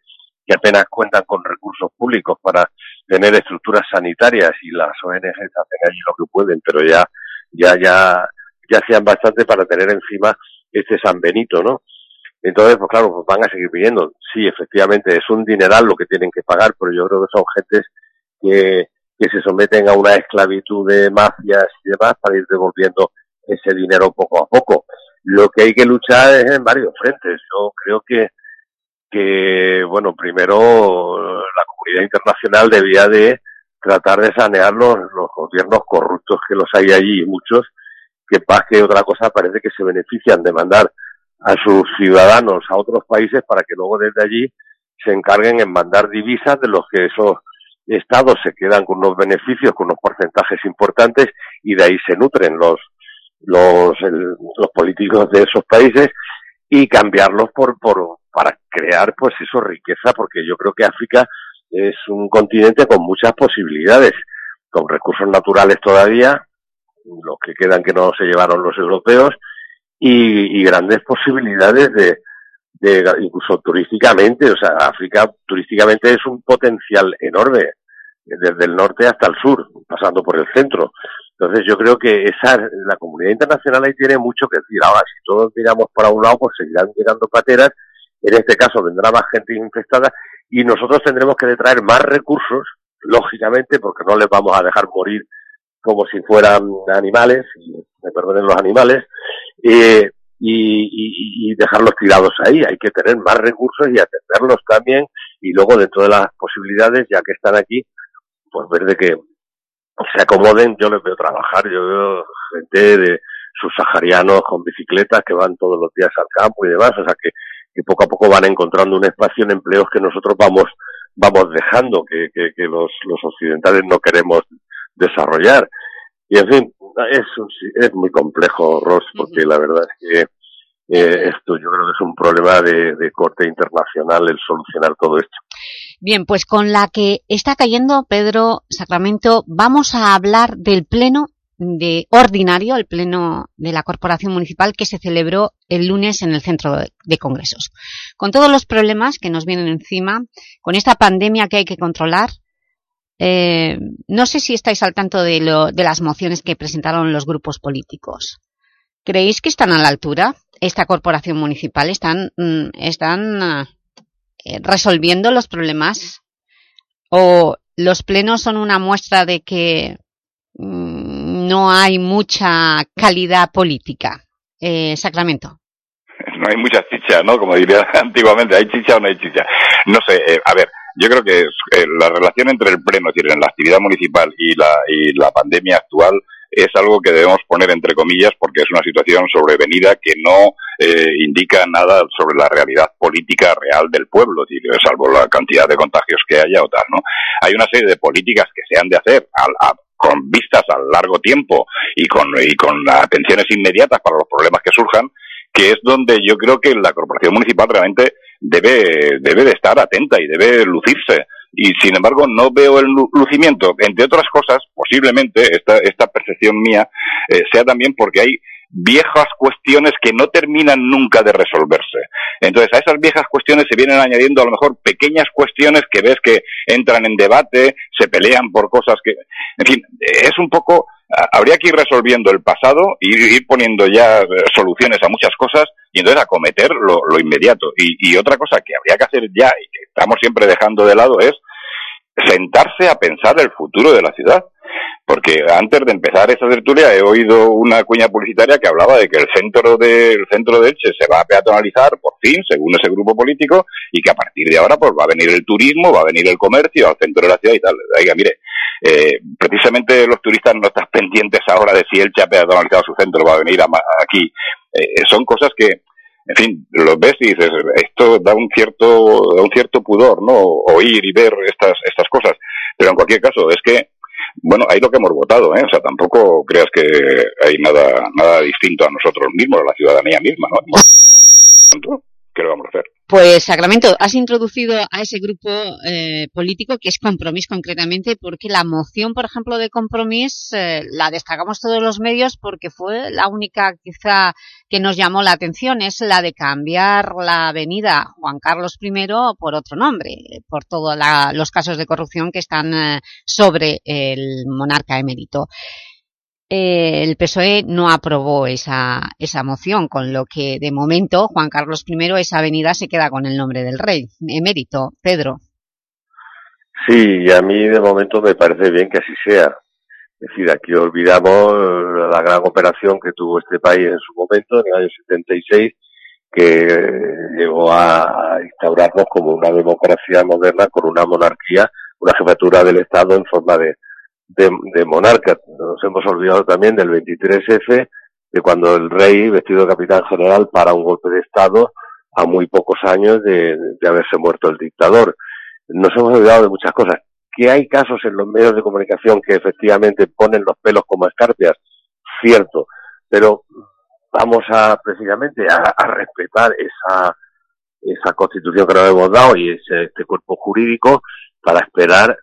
que apenas cuentan con recursos públicos para tener estructuras sanitarias y las ONGs hacen allí lo que pueden, pero ya, ya, ya ya hacían bastante para tener encima este San Benito, ¿no? Entonces, pues claro, pues van a seguir pidiendo. Sí, efectivamente, es un dineral lo que tienen que pagar, pero yo creo que son gentes que, que se someten a una esclavitud de mafias y demás para ir devolviendo ese dinero poco a poco. Lo que hay que luchar es en varios frentes. Yo creo que, que bueno, primero la comunidad internacional debía de tratar de sanear los, los gobiernos corruptos que los hay allí, muchos, que más que otra cosa parece que se benefician de mandar a sus ciudadanos a otros países para que luego desde allí se encarguen en mandar divisas de los que esos estados se quedan con unos beneficios, con unos porcentajes importantes y de ahí se nutren los los, los políticos de esos países y cambiarlos por, por para crear pues eso riqueza porque yo creo que África es un continente con muchas posibilidades con recursos naturales todavía los que quedan que no se llevaron los europeos y, grandes posibilidades de, de, incluso turísticamente, o sea, África turísticamente es un potencial enorme, desde el norte hasta el sur, pasando por el centro. Entonces yo creo que esa, la comunidad internacional ahí tiene mucho que decir. Ahora, si todos miramos para un lado, pues seguirán llegando pateras, en este caso vendrá más gente infestada y nosotros tendremos que traer más recursos, lógicamente, porque no les vamos a dejar morir como si fueran animales, y me perdonen los animales, eh, y, y, dejarlos tirados ahí. Hay que tener más recursos y atenderlos también, y luego dentro de las posibilidades, ya que están aquí, pues ver de que se acomoden, yo les veo trabajar, yo veo gente de subsaharianos con bicicletas que van todos los días al campo y demás, o sea que, que poco a poco van encontrando un espacio en empleos que nosotros vamos vamos dejando, que, que, que los, los occidentales no queremos desarrollar. Y en fin, es, es muy complejo, Ross, porque la verdad es que eh, esto yo creo que es un problema de, de corte internacional el solucionar todo esto. Bien, pues con la que está cayendo Pedro Sacramento, vamos a hablar del pleno de ordinario, el pleno de la Corporación Municipal que se celebró el lunes en el Centro de Congresos. Con todos los problemas que nos vienen encima, con esta pandemia que hay que controlar, eh, no sé si estáis al tanto de, lo, de las mociones que presentaron los grupos políticos. ¿Creéis que están a la altura? Esta corporación municipal están, mm, están eh, resolviendo los problemas o los plenos son una muestra de que mm, no hay mucha calidad política. Eh, Sacramento. [LAUGHS] No hay mucha chicha, ¿no? Como diría [LAUGHS] antiguamente, ¿hay chicha o no hay chicha? No sé, eh, a ver, yo creo que eh, la relación entre el pleno, es decir, en la actividad municipal y la, y la pandemia actual es algo que debemos poner entre comillas porque es una situación sobrevenida que no eh, indica nada sobre la realidad política real del pueblo, salvo la cantidad de contagios que haya o tal, ¿no? Hay una serie de políticas que se han de hacer con vistas a largo tiempo y con, y con atenciones inmediatas para los problemas que surjan, que es donde yo creo que la corporación municipal realmente debe, debe de estar atenta y debe lucirse. Y sin embargo no veo el lucimiento, entre otras cosas, posiblemente esta, esta percepción mía eh, sea también porque hay viejas cuestiones que no terminan nunca de resolverse. Entonces, a esas viejas cuestiones se vienen añadiendo a lo mejor pequeñas cuestiones que ves que entran en debate, se pelean por cosas que, en fin, es un poco, habría que ir resolviendo el pasado y ir poniendo ya eh, soluciones a muchas cosas y entonces acometer lo, lo inmediato. Y, y otra cosa que habría que hacer ya y que estamos siempre dejando de lado es sentarse a pensar el futuro de la ciudad. Porque antes de empezar esa tertulia he oído una cuña publicitaria que hablaba de que el centro de, el centro de Elche se va a peatonalizar por fin, según ese grupo político, y que a partir de ahora pues va a venir el turismo, va a venir el comercio al centro de la ciudad y tal. Oiga, mire, eh, precisamente los turistas no están pendientes ahora de si Elche ha peatonalizado su centro, va a venir aquí. Eh, son cosas que, en fin, los ves y dices, esto da un cierto, da un cierto pudor, ¿no? Oír y ver estas, estas cosas. Pero en cualquier caso, es que, bueno, hay lo que hemos votado, ¿eh? O sea, tampoco creas que hay nada, nada distinto a nosotros mismos, a la ciudadanía misma, ¿no? [LAUGHS] ¿Qué lo vamos a hacer? Pues, Sacramento, has introducido a ese grupo eh, político que es Compromís concretamente, porque la moción, por ejemplo, de Compromís eh, la destacamos todos los medios porque fue la única quizá que nos llamó la atención, es la de cambiar la avenida Juan Carlos I por otro nombre, por todos los casos de corrupción que están eh, sobre el monarca emérito. Eh, el PSOE no aprobó esa, esa moción, con lo que de momento Juan Carlos I, esa avenida se queda con el nombre del rey, emérito. Pedro. Sí, y a mí de momento me parece bien que así sea. Es decir, aquí olvidamos la gran operación que tuvo este país en su momento, en el año 76, que llegó a instaurarnos como una democracia moderna con una monarquía, una jefatura del Estado en forma de, de, monarca. Nos hemos olvidado también del 23F, de cuando el rey, vestido de capitán general, para un golpe de Estado a muy pocos años de, de haberse muerto el dictador. Nos hemos olvidado de muchas cosas. Que hay casos en los medios de comunicación que efectivamente ponen los pelos como escarpias, cierto, pero vamos a precisamente a, respetar esa, esa constitución que nos hemos dado y ese, este cuerpo jurídico para esperar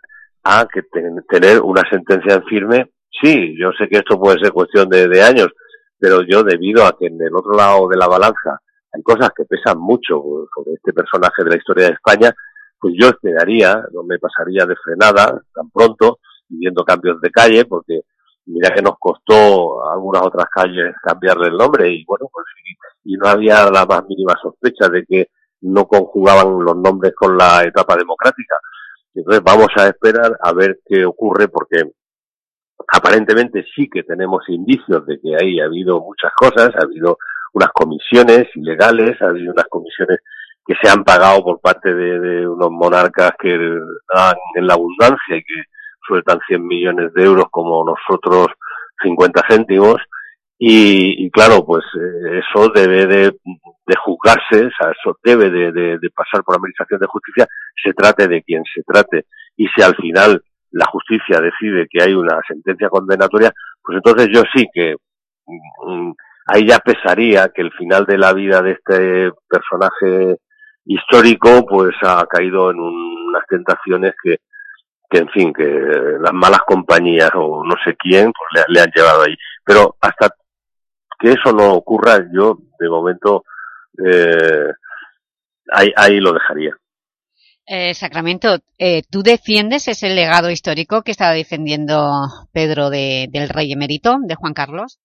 a que tener una sentencia en firme. Sí, yo sé que esto puede ser cuestión de, años, pero yo debido a que en el otro lado de la balanza hay cosas que pesan mucho sobre este personaje de la historia de España, pues yo esperaría, no me pasaría de frenada tan pronto, pidiendo cambios de calle, porque mira que nos costó a algunas otras calles cambiarle el nombre y bueno, pues y no había la más mínima sospecha de que no conjugaban los nombres con la etapa democrática. Entonces vamos a esperar a ver qué ocurre porque aparentemente sí que tenemos indicios de que ahí ha habido muchas cosas, ha habido unas comisiones ilegales, ha habido unas comisiones que se han pagado por parte de, unos monarcas que dan en la abundancia y que sueltan 100 millones de euros como nosotros 50 céntimos y, claro, pues eh, eso debe de, juzgarse, o sea, eso debe de, de, pasar por administración de justicia, se trate de quien se trate. Y si al final la justicia decide que hay una sentencia condenatoria, pues entonces yo sí que mm, ahí ya pesaría que el final de la vida de este personaje histórico pues ha caído en unas tentaciones que, que en fin, que las malas compañías o no sé quién pues le, le han llevado ahí. Pero hasta que eso no ocurra, yo de momento eh, ahí, ahí lo dejaría. Eh, Sacramento, eh, ¿tú defiendes ese legado histórico que estaba defendiendo Pedro de, del rey emérito, de Juan Carlos?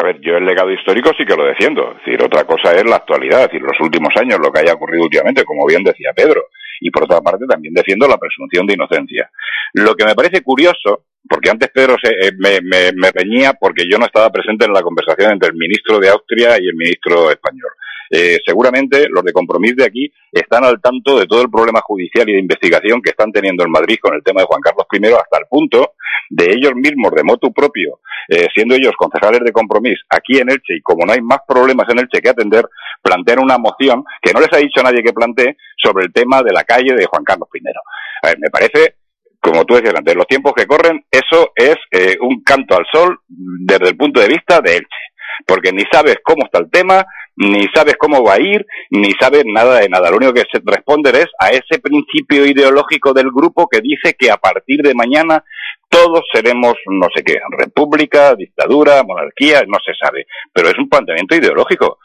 A ver, yo el legado histórico sí que lo defiendo. Es decir, otra cosa es la actualidad, es decir, los últimos años, lo que haya ocurrido últimamente, como bien decía Pedro. Y por otra parte también defiendo la presunción de inocencia. Lo que me parece curioso porque antes Pedro se, eh, me, me, me, reñía porque yo no estaba presente en la conversación entre el ministro de Austria y el ministro español. Eh, seguramente los de compromiso de aquí están al tanto de todo el problema judicial y de investigación que están teniendo en Madrid con el tema de Juan Carlos I hasta el punto de ellos mismos, de motu propio, eh, siendo ellos concejales de compromiso aquí en Elche y como no hay más problemas en Elche que atender, plantean una moción que no les ha dicho a nadie que plantee sobre el tema de la calle de Juan Carlos I. A ver, me parece como tú decías antes, los tiempos que corren, eso es eh, un canto al sol desde el punto de vista de Elche. Porque ni sabes cómo está el tema, ni sabes cómo va a ir, ni sabes nada de nada. Lo único que responder es a ese principio ideológico del grupo que dice que a partir de mañana todos seremos no sé qué, república, dictadura, monarquía, no se sabe. Pero es un planteamiento ideológico.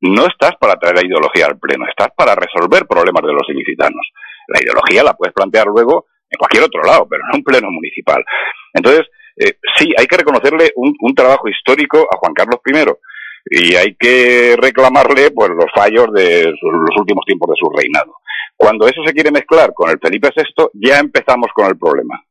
No estás para traer la ideología al pleno, estás para resolver problemas de los ilicitanos. La ideología la puedes plantear luego en cualquier otro lado, pero no un pleno municipal. Entonces, eh, sí, hay que reconocerle un, un, trabajo histórico a Juan Carlos I y hay que reclamarle pues los fallos de los últimos tiempos de su reinado. Cuando eso se quiere mezclar con el Felipe VI, ya empezamos con el problema.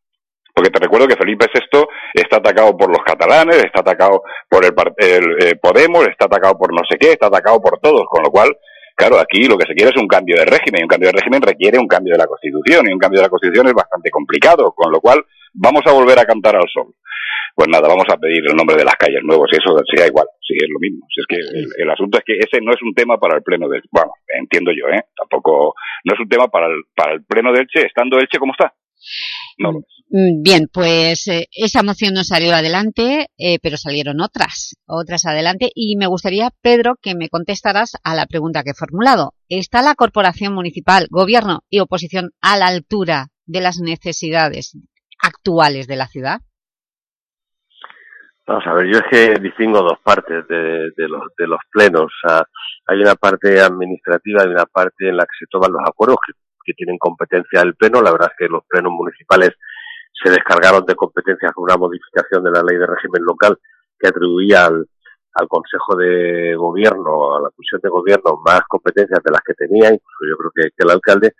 Porque te recuerdo que Felipe VI está atacado por los catalanes, está atacado por el, el eh, Podemos, está atacado por no sé qué, está atacado por todos, con lo cual Claro, aquí lo que se quiere es un cambio de régimen y un cambio de régimen requiere un cambio de la Constitución y un cambio de la Constitución es bastante complicado, con lo cual vamos a volver a cantar al sol. Pues nada, vamos a pedir el nombre de las calles nuevos y eso sería igual, sí, es lo mismo. Si es que el, asunto es que ese no es un tema para el Pleno de Elche. Bueno, entiendo yo, ¿eh? Tampoco, no es un tema para el, para el Pleno de Elche, estando Elche como está. No mm, Bien, pues eh, esa moción no salió adelante, eh, pero salieron otras, otras adelante, y me gustaría, Pedro, que me contestaras a la pregunta que he formulado. ¿Está la Corporación Municipal, Gobierno y Oposición a la altura de las necesidades actuales de la ciudad? Vamos a ver, yo es que distingo dos partes de, los, de los plenos. hay una parte administrativa y una parte en la que se toman los acuerdos, que que tienen competencia del pleno. La verdad es que los plenos municipales se descargaron de competencias con una modificación de la ley de régimen local que atribuía al, al Consejo de Gobierno, a la Comisión de Gobierno, más competencias de las que tenía, incluso yo creo que, el alcalde,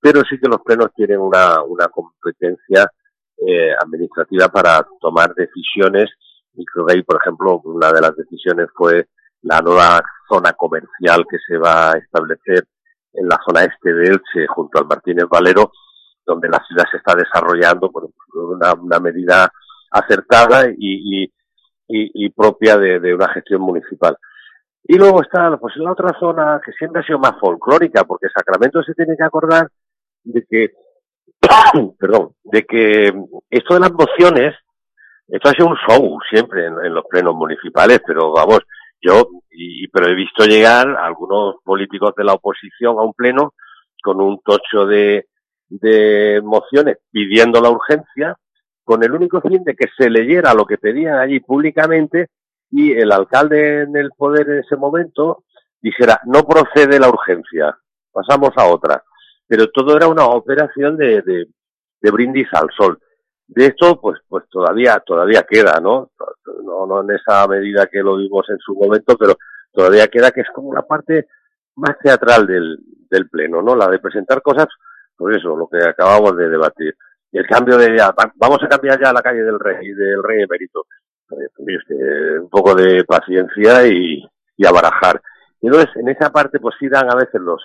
pero sí que los plenos tienen una, una competencia eh, administrativa para tomar decisiones y creo que ahí, por ejemplo, una de las decisiones fue la nueva zona comercial que se va a establecer en la zona este de Elche, junto al Martínez Valero, donde la ciudad se está desarrollando, por una, una medida acertada y, y, y, propia de, una gestión municipal. Y luego está pues la otra zona que siempre ha sido más folclórica, porque Sacramento se tiene que acordar de que, [COUGHS] perdón, de que esto de las mociones, esto ha sido un show siempre en los plenos municipales, pero vamos, yo, y, pero he visto llegar algunos políticos de la oposición a un pleno con un tocho de, de mociones pidiendo la urgencia, con el único fin de que se leyera lo que pedían allí públicamente y el alcalde en el poder en ese momento dijera, no procede la urgencia, pasamos a otra. Pero todo era una operación de, de, de brindis al sol. De esto, pues, pues todavía, todavía queda, ¿no? ¿no? No en esa medida que lo vimos en su momento, pero todavía queda que es como una parte más teatral del, del pleno, ¿no? La de presentar cosas, pues eso, lo que acabamos de debatir. Y el cambio de, vamos a cambiar ya la calle del rey, del rey emérito. Este, un poco de paciencia y, y a barajar. Y entonces, en esa parte, pues sí dan a veces los,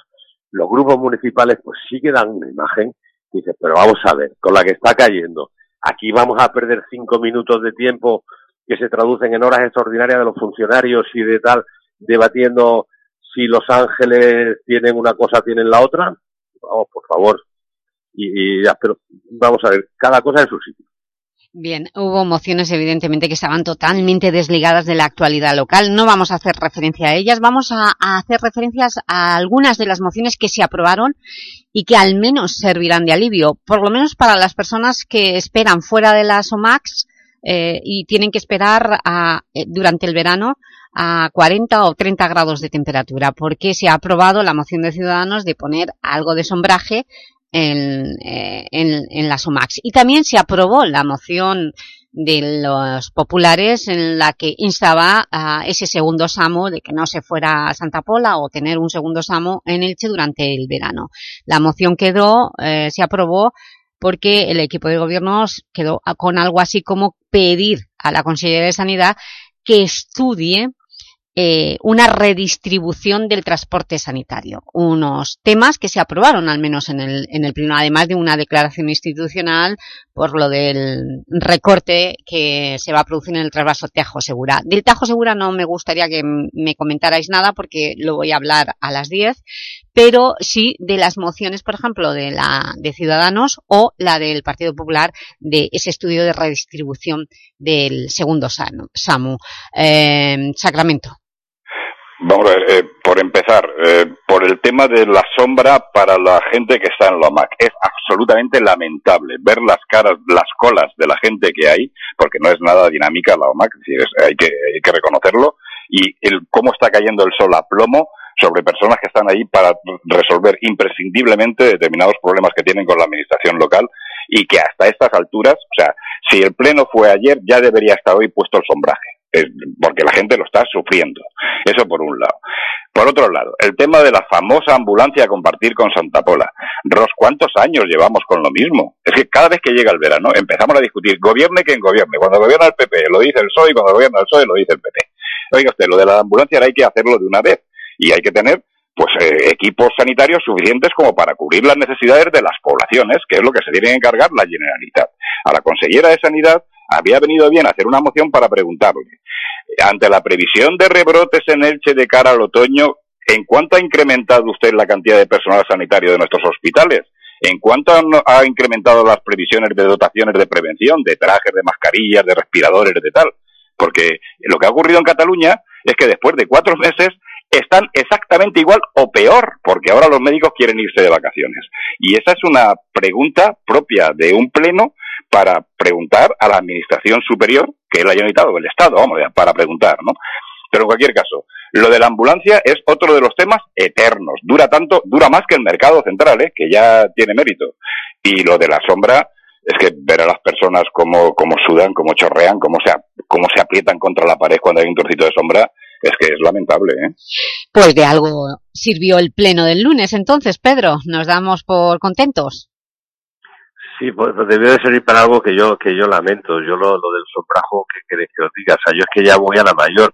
los grupos municipales, pues sí que dan una imagen, dice, pero vamos a ver, con la que está cayendo, aquí vamos a perder cinco minutos de tiempo que se traducen en horas extraordinarias de los funcionarios y de tal, debatiendo si Los Ángeles tienen una cosa, tienen la otra. Vamos, por favor. Y, y ya, pero vamos a ver, cada cosa en su sitio. Bien, hubo mociones evidentemente que estaban totalmente desligadas de la actualidad local. No vamos a hacer referencia a ellas, vamos a, hacer referencias a algunas de las mociones que se aprobaron y que al menos servirán de alivio, por lo menos para las personas que esperan fuera de las OMAX eh, y tienen que esperar eh, durante el verano a 40 o 30 grados de temperatura, porque se ha aprobado la moción de Ciudadanos de poner algo de sombraje en, eh, en, en las OMAX. Y también se aprobó la moción de los populares en la que instaba a ese segundo SAMO de que no se fuera a Santa Pola o tener un segundo SAMO en Elche durante el verano. La moción quedó, eh, se aprobó porque el equipo de gobierno quedó con algo así como pedir a la Consejería de Sanidad que estudie eh, una redistribución del transporte sanitario. Unos temas que se aprobaron al menos en el, en el pleno, además de una declaración institucional por lo del recorte que se va a producir en el trasvaso Tajo Segura. Del Tajo Segura no me gustaría que me comentarais nada porque lo voy a hablar a las 10, pero sí de las mociones, por ejemplo, de, la, de Ciudadanos o la del Partido Popular de ese estudio de redistribución del segundo SAMU. Eh, Sacramento. Vamos a ver, eh, por empezar, eh, por el tema de la sombra para la gente que está en la OMAC. Es absolutamente lamentable ver las caras, las colas de la gente que hay, porque no es nada dinámica la OMAC, hay, que, hay que reconocerlo, y el cómo está cayendo el sol a plomo sobre personas que están ahí para resolver imprescindiblemente determinados problemas que tienen con la administración local y que hasta estas alturas, o sea, si el pleno fue ayer, ya debería estar hoy puesto el sombraje porque la gente lo está sufriendo. Eso por un lado. Por otro lado, el tema de la famosa ambulancia a compartir con Santa Pola. Ros, ¿cuántos años llevamos con lo mismo? Es que cada vez que llega el verano empezamos a discutir, gobierne quien gobierne. Cuando gobierna el PP lo dice el PSOE cuando gobierna el PSOE lo dice el PP. Oiga usted, lo de la ambulancia hay que hacerlo de una vez y hay que tener pues eh, equipos sanitarios suficientes como para cubrir las necesidades de las poblaciones, que es lo que se tiene que encargar la Generalitat. A la consellera de Sanidad había venido bien hacer una moción para preguntarle, ante la previsión de rebrotes en Elche de cara al otoño, ¿en cuánto ha incrementado usted la cantidad de personal sanitario de nuestros hospitales? ¿En cuánto ha incrementado las previsiones de dotaciones de prevención, de trajes, de mascarillas, de respiradores, de tal? Porque lo que ha ocurrido en Cataluña es que después de cuatro [LAUGHS] meses están exactamente igual o peor, porque ahora los médicos quieren irse de vacaciones. Y esa es una pregunta propia de un pleno para preguntar a la administración superior, que es la Generalitat o el Estado, vamos, para preguntar, ¿no? Pero en cualquier caso, lo de la ambulancia es otro de los temas eternos. Dura tanto, dura más que el mercado central, ¿eh? que ya tiene mérito. Y lo de la sombra, es que ver a las personas como, como sudan, como chorrean, como se, como se aprietan contra la pared cuando hay un trocito de sombra, es que es lamentable, ¿eh? Pues de algo sirvió el pleno del lunes entonces, Pedro. ¿Nos damos por contentos? Sí, pues, pues debió de servir para algo que yo que yo lamento. Yo lo, lo del sombrajo, que queréis que os diga? O sea, yo es que ya voy a la mayor.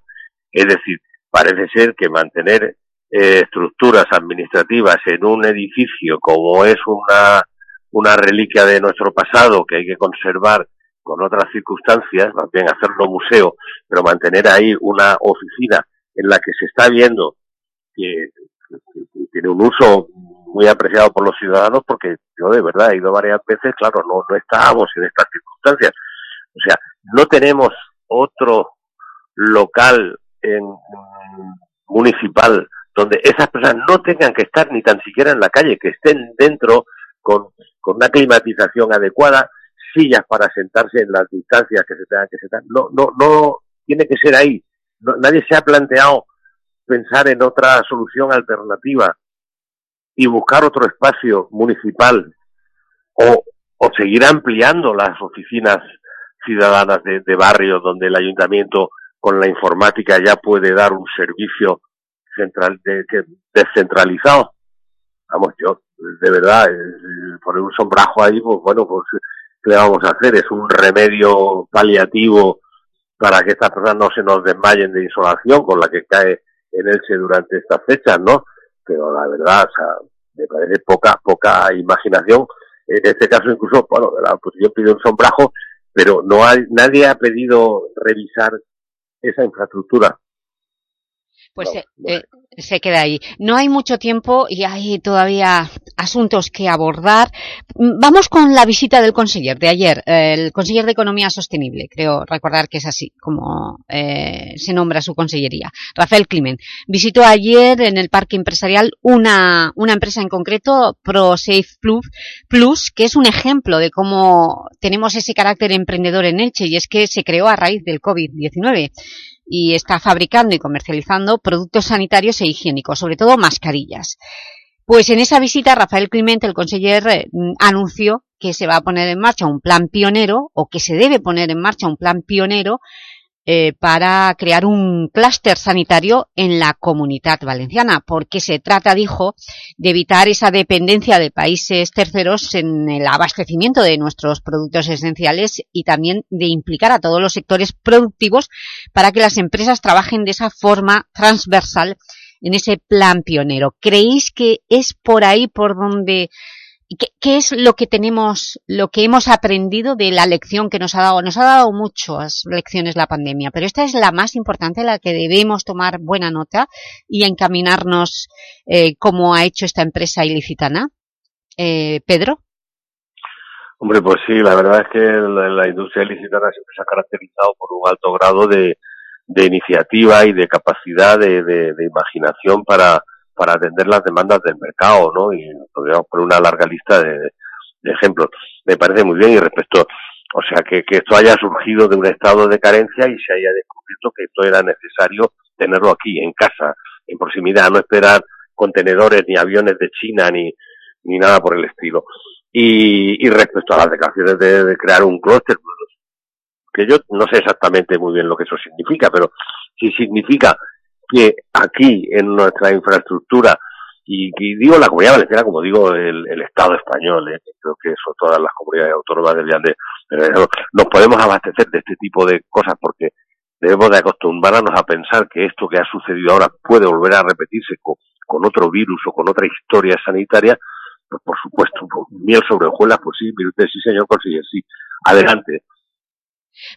Es decir, parece ser que mantener eh, estructuras administrativas en un edificio como es una, una reliquia de nuestro pasado que hay que conservar con otras circunstancias, más bien hacerlo museo, pero mantener ahí una oficina en la que se está viendo que, tiene un uso muy apreciado por los ciudadanos, porque yo de verdad he ido varias veces, claro, no, no estábamos en estas circunstancias. O sea, no tenemos otro local en, municipal donde esas personas no tengan que estar ni tan siquiera en la calle, que estén dentro con, con una climatización adecuada, sillas para sentarse en las distancias que se tengan que sentar. No, no, no tiene que ser ahí. nadie se ha planteado pensar en otra solución alternativa y buscar otro espacio municipal o, o seguir ampliando las oficinas ciudadanas de, de barrio donde el ayuntamiento con la informática ya puede dar un servicio central de, descentralizado. Vamos, yo, de verdad, poner un sombrajo ahí, pues bueno, pues ¿qué le vamos a hacer? Es un remedio paliativo para que estas personas no se nos desmayen de insolación con la que cae en Elche durante estas fechas, ¿no? Pero la verdad, o sea, me parece poca, poca imaginación. En este caso, incluso, bueno, la oposición pide un sombrajo, pero no hay, nadie ha pedido revisar esa infraestructura. Pues eh, se queda ahí. No hay mucho tiempo y hay todavía asuntos que abordar. Mm, vamos con la visita del conseller de ayer, el conseller de Economía Sostenible, creo recordar que es así como eh, se nombra su consellería, Rafael Climent. Visitó ayer en el Parque Empresarial una, una empresa en concreto, ProSafe Plus, Plus, que es un ejemplo de cómo tenemos ese carácter emprendedor en Elche y es que se creó a raíz del COVID-19 y está fabricando y comercializando productos sanitarios e higiénicos, sobre todo mascarillas. Pues en esa visita Rafael Clemente, el conseller, eh, anunció que se va a poner en marcha un plan pionero, o que se debe poner en marcha un plan pionero eh, para crear un clúster sanitario en la comunidad valenciana, porque se trata, dijo, de evitar esa dependencia de países terceros en el abastecimiento de nuestros productos esenciales y también de implicar a todos los sectores productivos para que las empresas trabajen de esa forma transversal en ese plan pionero. ¿Creéis que es por ahí por donde ¿Qué, es lo que tenemos, lo que hemos aprendido de la lección que nos ha dado? Nos ha dado muchas lecciones la pandemia, pero esta es la más importante, la que debemos tomar buena nota y encaminarnos eh, como ha hecho esta empresa ilicitana. Eh, ¿Pedro? Hombre, pues sí, la verdad es que la, industria ilicitana siempre se ha caracterizado por un alto grado de, iniciativa y de capacidad de imaginación para para atender las demandas del mercado, ¿no? Y podríamos poner una larga lista de, ejemplos. Me parece muy bien y respecto, o sea, que, que esto haya surgido de un estado de carencia y se haya descubierto que esto era necesario tenerlo aquí, en casa, en proximidad, no esperar contenedores ni aviones de China ni, ni nada por el estilo. Y, y respecto a las declaraciones de, de crear un clúster, pues, que yo no sé exactamente muy bien lo que eso significa, pero si significa que aquí en nuestra infraestructura y, digo la comunidad valenciana como digo el, Estado español, ¿eh? creo que eso todas las comunidades autónomas deberían de, nos podemos abastecer de este tipo de cosas porque debemos de acostumbrarnos a pensar que esto que ha sucedido ahora puede volver a repetirse con, con otro virus o con otra historia sanitaria, pues por supuesto, miel sobre hojuelas, pues sí, mire usted, sí señor consigue, sí, adelante.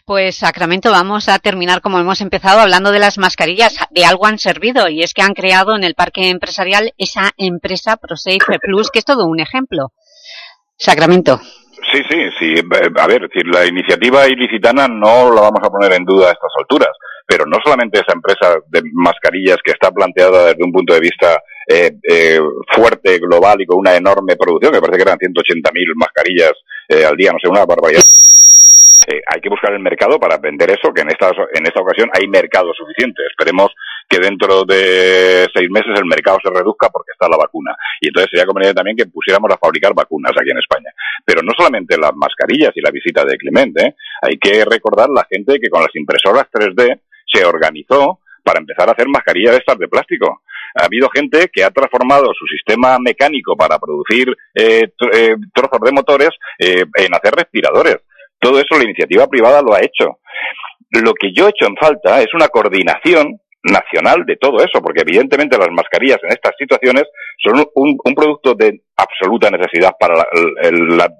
Pues Sacramento, vamos a terminar como hemos empezado hablando de las mascarillas. De algo han servido y es que han creado en el parque empresarial esa empresa ProSafe Plus, que es todo un ejemplo. Sacramento. Sí, sí, sí. A ver, la iniciativa ilicitana no la vamos a poner en duda a estas alturas, pero no solamente esa empresa de mascarillas que está planteada desde un punto de vista eh, eh, fuerte, global y con una enorme producción, que parece que eran 180.000 mascarillas eh, al día, no sé, una barbaridad hay que buscar el mercado para vender eso, que en esta, en esta ocasión hay mercado suficiente. Esperemos que dentro de seis meses el mercado se reduzca porque está la vacuna. Y entonces sería conveniente también que pusiéramos a fabricar vacunas aquí en España. Pero no solamente las mascarillas y la visita de Clemente, ¿eh? hay que recordar la gente que con las impresoras 3D se organizó para empezar a hacer mascarillas estas de plástico. Ha habido gente que ha transformado su sistema mecánico para producir eh, eh, trozos de motores en hacer respiradores. Todo eso la iniciativa privada lo ha hecho. Lo que yo he hecho en falta es una coordinación nacional de todo eso, porque evidentemente las mascarillas en estas situaciones son un, producto de absoluta necesidad para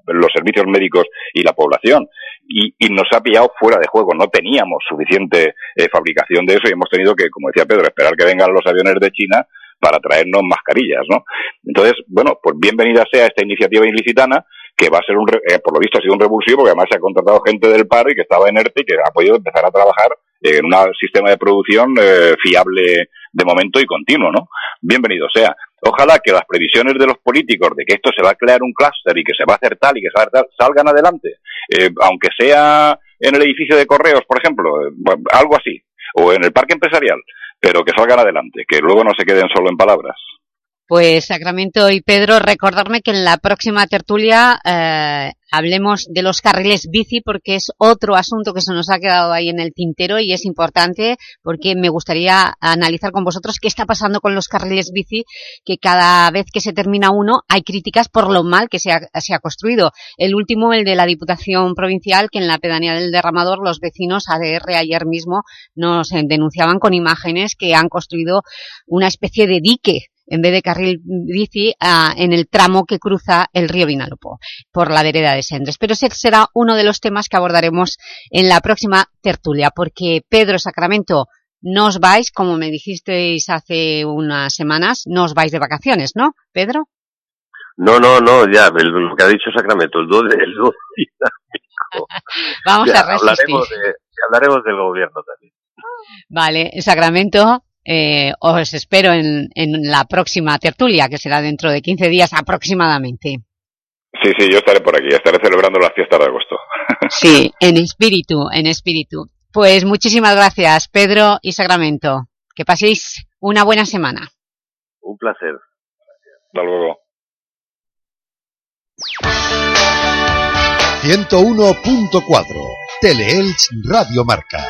los servicios médicos y la población. Y, nos ha pillado fuera de juego. No teníamos suficiente eh, fabricación de eso y hemos tenido que, como decía Pedro, esperar que vengan los aviones de China para traernos mascarillas, ¿no? Entonces, bueno, pues bienvenida sea esta iniciativa ilicitana que va a ser un, eh, por lo visto ha sido un revulsivo, porque además se ha contratado gente del paro y que estaba enerte y que ha podido empezar a trabajar en un sistema de producción eh, fiable de momento y continuo, ¿no? Bienvenido sea. Ojalá que las previsiones de los políticos de que esto se va a crear un clúster y que se va a hacer tal y que se va a hacer tal, salgan adelante. Eh, aunque sea en el edificio de correos, por ejemplo, algo así, o en el parque empresarial, pero que salgan adelante, que luego no se queden solo en palabras. Pues Sacramento y Pedro, recordarme que en la próxima tertulia eh, hablemos de los carriles bici porque es otro asunto que se nos ha quedado ahí en el tintero y es importante porque me gustaría analizar con vosotros qué está pasando con los carriles bici que cada vez que se termina uno hay críticas por lo mal que se ha, se ha construido. El último, el de la Diputación Provincial, que en la pedanía del Derramador los vecinos ADR ayer mismo nos denunciaban con imágenes que han construido una especie de dique en vez de carril bici en el tramo que cruza el río Vinalopó por la vereda de Sendres. Pero ese será uno de los temas que abordaremos en la próxima tertulia, porque Pedro Sacramento, no os vais, como me dijisteis hace unas semanas, no os vais de vacaciones, ¿no, Pedro? No, no, no, ya, lo que ha dicho Sacramento, el dúo, el [LAUGHS] Vamos a resistir. Hablaremos, de, hablaremos del gobierno también. Vale, Sacramento, eh, os espero en, la próxima tertulia, que será dentro de 15 días aproximadamente. Sí, sí, yo estaré por aquí, estaré celebrando las fiestas de agosto. [LAUGHS] Sí, en espíritu, en espíritu. Pues muchísimas gracias, Pedro y Sacramento. Que paséis una buena semana. Un placer. Hasta luego. 101.4 Teleelch Radio Marca.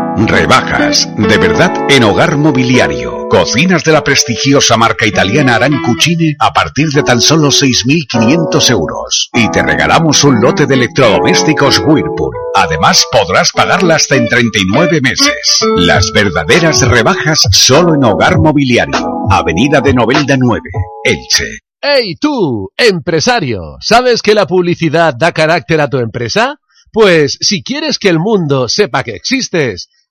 Rebajas, de verdad, en Hogar Mobiliario. Cocinas de la prestigiosa marca italiana Arancucine a partir de tan solo 6.500 euros. Y te regalamos un lote de electrodomésticos Whirlpool. Además, podrás pagarla hasta en 39 meses. Las verdaderas rebajas solo en Hogar Mobiliario. Avenida de Novelda 9, Elche. ¡Hey tú, empresario! ¿Sabes que la publicidad da carácter a tu empresa? Pues si quieres que el mundo sepa que existes,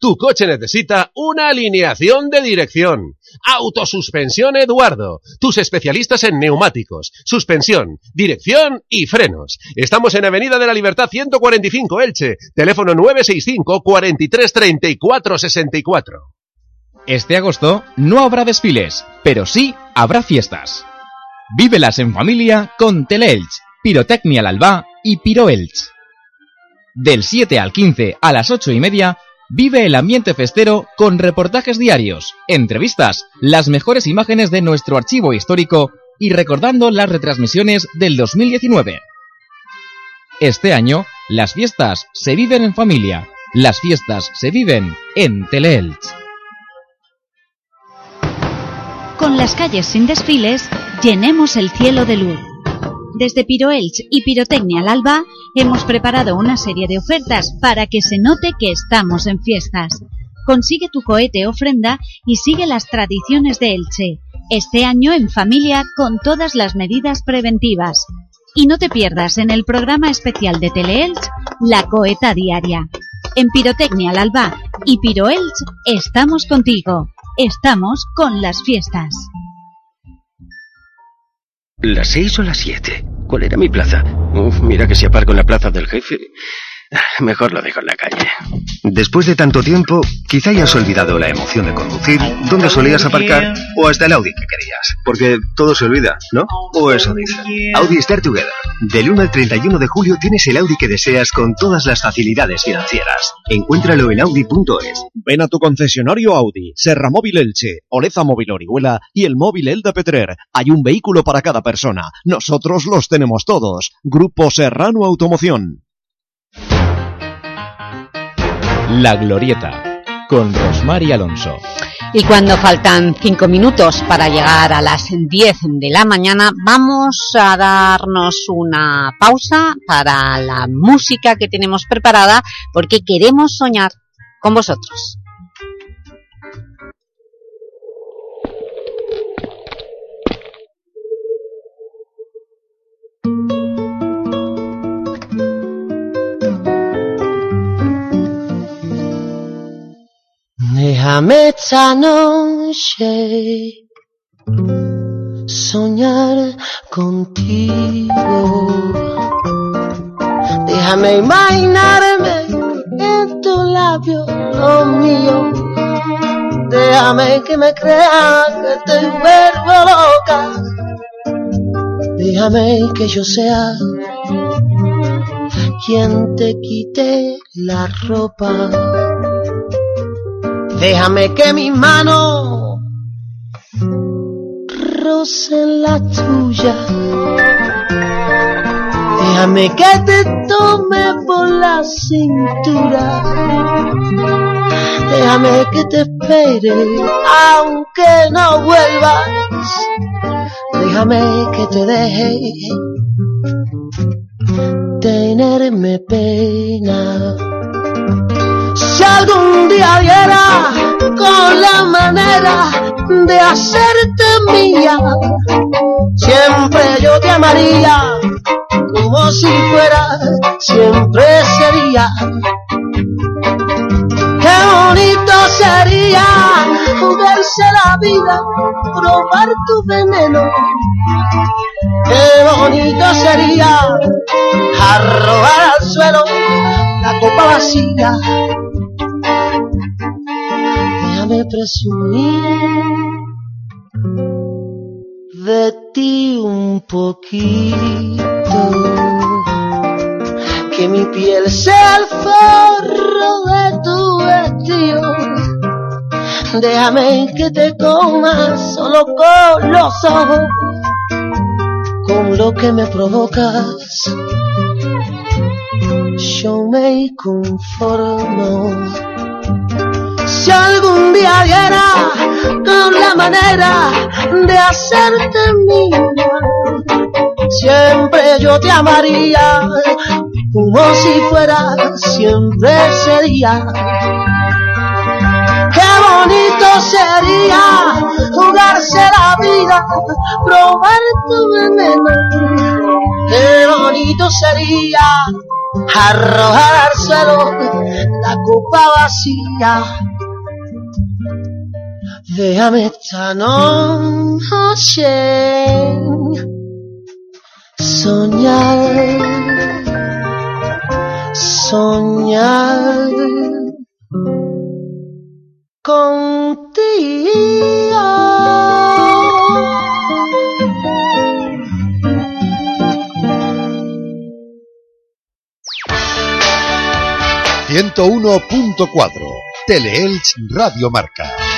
Tu coche necesita una alineación de dirección. Autosuspensión Eduardo. Tus especialistas en neumáticos, suspensión, dirección y frenos. Estamos en Avenida de la Libertad 145 Elche. Teléfono 965 43 34 64. Este agosto no habrá desfiles, pero sí habrá fiestas. Vívelas en familia con Teleelch, Pirotecnia al Alba y Piroelch. Del 7 al 15 a las 8 y media Vive el ambiente festero con reportajes diarios, entrevistas, las mejores imágenes de nuestro archivo histórico y recordando las retransmisiones del 2019. Este año, las fiestas se viven en familia, las fiestas se viven en Teleelch. Con las calles sin desfiles, llenemos el cielo de luz. Desde Piroelch y Pirotecnia al Alba hemos preparado una serie de ofertas para que se note que estamos en fiestas. Consigue tu cohete ofrenda y sigue las tradiciones de Elche. Este año en familia con todas las medidas preventivas. Y no te pierdas en el programa especial de Teleelch La Coeta Diaria. En Pirotecnia al Alba y Piroelch estamos contigo. Estamos con las fiestas. ¿Las seis o las siete? ¿Cuál era mi plaza? Uf, mira que si aparco en la plaza del jefe... [LAUGHS] Mejor lo dejo en la calle. Después de tanto tiempo, quizá hayas olvidado la emoción de conducir, dónde solías aparcar o hasta el Audi que querías. Porque todo se olvida, ¿no? O eso dice. Audi Start Together. Del 1 al 31 de julio tienes el Audi que deseas con todas las facilidades financieras. Encuéntralo en audi.es. Ven a tu concesionario Audi, Serra Móvil Elche, Oleza Móvil Orihuela y el móvil Elda Petrer. Hay un vehículo para cada persona. Nosotros los tenemos todos. Grupo Serrano Automoción. La Glorieta, con Rosmar y Alonso. Y cuando faltan cinco minutos para llegar a las 10 de la mañana, vamos a darnos una pausa para la música que tenemos preparada, porque queremos soñar con vosotros. Déjame esta noche soñar contigo. Déjame imaginarme en tu labio lo mío. Déjame que me crea que te vuelvo loca. Déjame que yo sea quien te quite la ropa. Déjame que mi mano roce la tuya. Déjame que te tome por la cintura. Déjame que te espere aunque no vuelvas. Déjame que te deje tenerme pena. Si algún día diera con la manera de hacerte mía, siempre yo te amaría como si fuera, siempre sería. Qué bonito sería verse la vida, probar tu veneno. Qué bonito sería arrojar al suelo la copa vacía. Presumir de ti un poquito. Que mi piel sea el forro de tu vestido. Déjame que te coma solo con los ojos, con lo que me provocas. Yo me conformo. Si algún día diera la manera de hacerte mía, siempre yo te amaría, como si fuera, siempre sería. Qué bonito sería jugarse la vida, probar tu veneno. Qué bonito sería arrojar al suelo la copa vacía. Déjame esta noche soñar, soñar contigo. 101.4 Teleelch Radio Marca.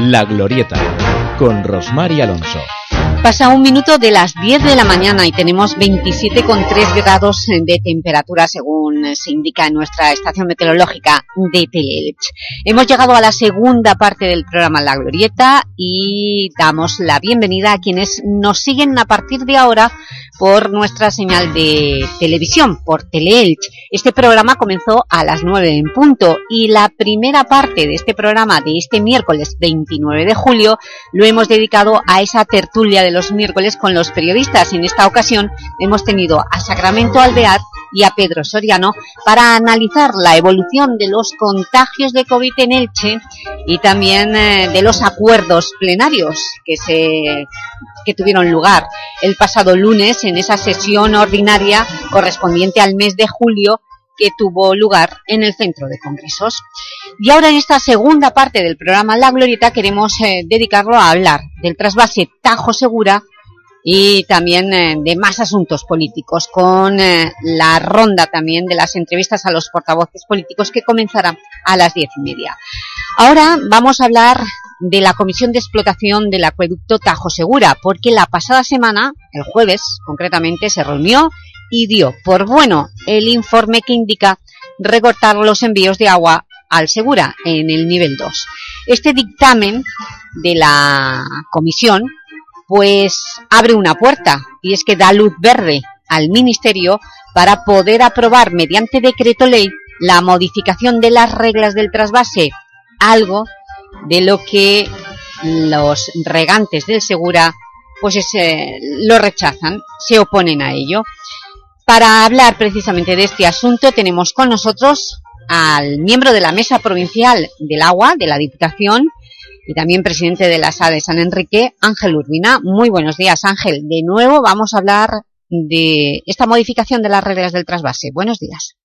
La Glorieta, con Rosmar y Alonso. Pasa un minuto de las 10 de la mañana y tenemos 27,3 grados de temperatura según se indica en nuestra estación meteorológica de Teleelch. Hemos llegado a la segunda parte del programa La Glorieta y damos la bienvenida a quienes nos siguen a partir de ahora por nuestra señal de televisión, por Teleelch. Este programa comenzó a las 9 en punto y la primera parte de este programa de este miércoles 29 de julio lo hemos dedicado a esa tertulia de los miércoles con los periodistas. En esta ocasión hemos tenido a Sacramento Alvear y a Pedro Soriano para analizar la evolución de los contagios de COVID en Elche y también eh, de los acuerdos plenarios que, se, que tuvieron lugar el pasado lunes en esa sesión ordinaria correspondiente al mes de julio que tuvo lugar en el Centro de Congresos. Y ahora en esta segunda parte del programa La Glorieta queremos eh, dedicarlo a hablar del trasvase Tajo Segura y también eh, de más asuntos políticos, con eh, la ronda también de las entrevistas a los portavoces políticos que comenzará a las diez y media. Ahora vamos a hablar de la Comisión de Explotación del Acueducto Tajo Segura, porque la pasada semana, el jueves concretamente, se reunió y dio por bueno el informe que indica recortar los envíos de agua al Segura en el nivel 2. Este dictamen de la comisión pues abre una puerta y es que da luz verde al Ministerio para poder aprobar mediante decreto ley la modificación de las reglas del trasvase, algo de lo que los regantes del Segura pues lo rechazan, se oponen a ello. Para hablar precisamente de este asunto tenemos con nosotros al miembro de la Mesa Provincial del Agua de la Diputación y también presidente de la SA de San Enrique, Ángel Urbina. Muy buenos días, Ángel. De nuevo vamos a hablar de esta modificación de las reglas del trasvase. Buenos días.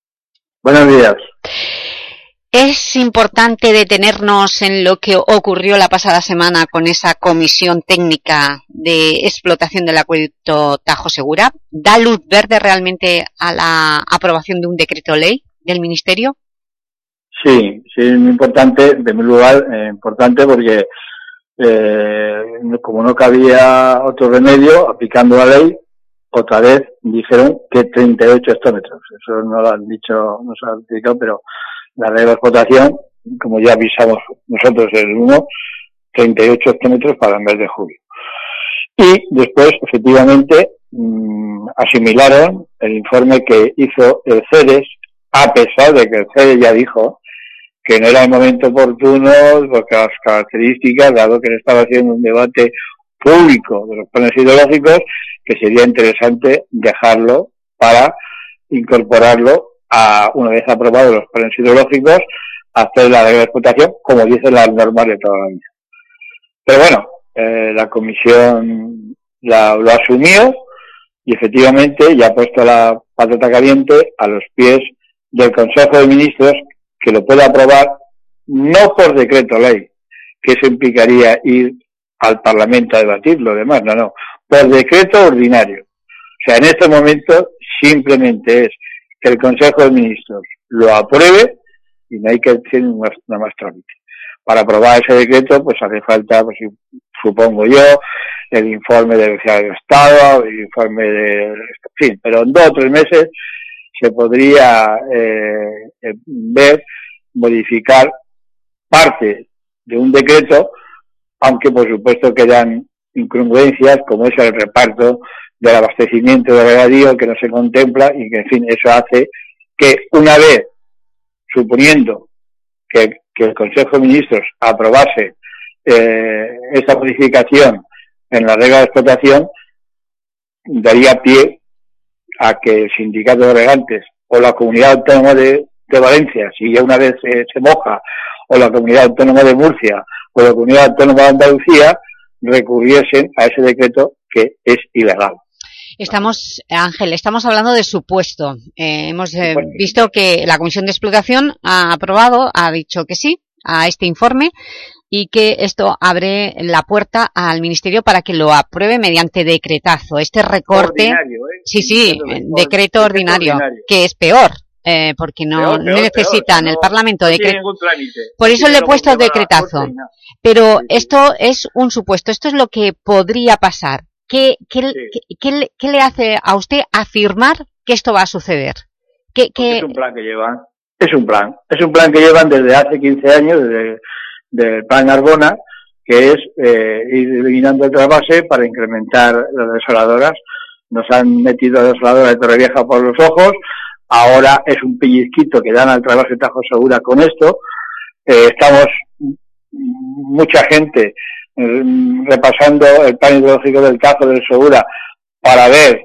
Buenos días. Es importante detenernos en lo que ocurrió la pasada semana con esa comisión técnica de explotación del acueducto Tajo Segura. ¿Da luz verde realmente a la aprobación de un decreto ley del Ministerio? Sí, sí, es muy importante, en primer lugar, eh, importante porque eh, como no cabía otro remedio, aplicando la ley, otra vez dijeron que 38 hectómetros. Eso no lo han dicho, no se lo han explicado, pero la ley de explotación, como ya avisamos nosotros el 1, 38 hectómetros para el mes de julio. Y después, efectivamente, mm, asimilaron el informe que hizo el CEDES, a pesar de que el CEDES ya dijo que no era el momento oportuno, porque las características, dado que le estaba haciendo un debate público de los planes hidrológicos, que sería interesante dejarlo para incorporarlo a, una vez aprobados los planes hidrológicos, hacer la regla de explotación, como dicen las normas de toda la vida. Pero bueno, eh, la comisión la, lo asumió y efectivamente ya ha puesto la patata caliente a los pies del Consejo de Ministros que lo puede aprobar no por decreto ley, que se implicaría ir al Parlamento a debatir lo demás, no, no, por decreto ordinario. O sea, en este momento simplemente es que el Consejo de Ministros lo apruebe y no hay que hacer nada más trámite. Para aprobar ese decreto, pues hace falta, pues supongo yo, el informe del del Estado, el informe de, en fin, pero en dos o tres meses se podría eh, eh, ver, modificar parte de un decreto, aunque por supuesto quedan incongruencias como es el reparto del abastecimiento de regadío que no se contempla y que en fin eso hace que una vez suponiendo que, el Consejo de Ministros aprobase eh, esta modificación en la regla de explotación daría pie a que el sindicato de regantes o la comunidad autónoma de, Valencia, si ya una vez se moja, o la comunidad autónoma de Murcia o la comunidad autónoma de Andalucía recurriesen a ese decreto que es ilegal. Estamos, Ángel, estamos hablando de supuesto. Eh, hemos eh, visto que la Comisión de Explotación ha aprobado, ha dicho que sí a este informe y que esto abre la puerta al Ministerio para que lo apruebe mediante decretazo. Este recorte... ¿eh? Sí, sí, decreto, ordinario, que es peor. Eh, porque no, necesitan el Parlamento decreto. Por eso le he puesto decretazo. Pero esto es un supuesto, esto es lo que podría pasar. ¿Qué, qué, qué, le hace a usted afirmar que esto va a suceder? ¿Qué, Es un plan que llevan, es un plan, es un plan que llevan desde hace 15 años, desde del plan Arbona, que es eh, ir eliminando otra base para incrementar las desoladoras. Nos han metido desoladoras de Torrevieja por los ojos, ahora es un pellizquito que dan al de Tajo Segura con esto. Eh, estamos mucha gente mm, repasando el plan hidrológico del Tajo del Segura para ver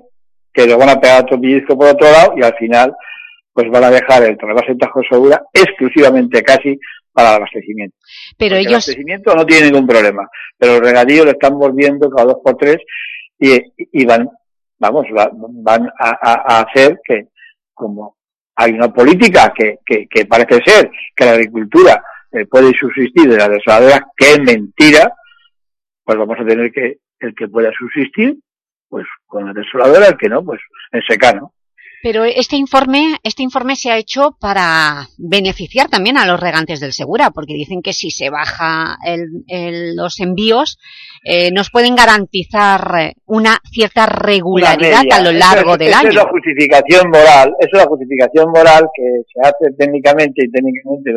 que lo van a pegar otro pellizco por otro lado y al final pues van a dejar el trabajo de Tajo Segura exclusivamente casi para el abastecimiento. Pero ellos... El abastecimiento no tiene ningún problema, pero el regadío lo están volviendo cada dos por tres y, van, vamos, van a, hacer que, como hay una política que, que, parece ser que la agricultura eh, puede subsistir de la desaladora, que es mentira, pues vamos a tener que, el que pueda subsistir, pues con la desoladora, el que no, pues en secano. Pero este informe, este informe se ha hecho para beneficiar también a los regantes del Segura, porque dicen que si se baja los envíos, eh, nos pueden garantizar una cierta regularidad a lo largo del año. es la justificación moral, es la justificación moral que se hace técnicamente y técnicamente,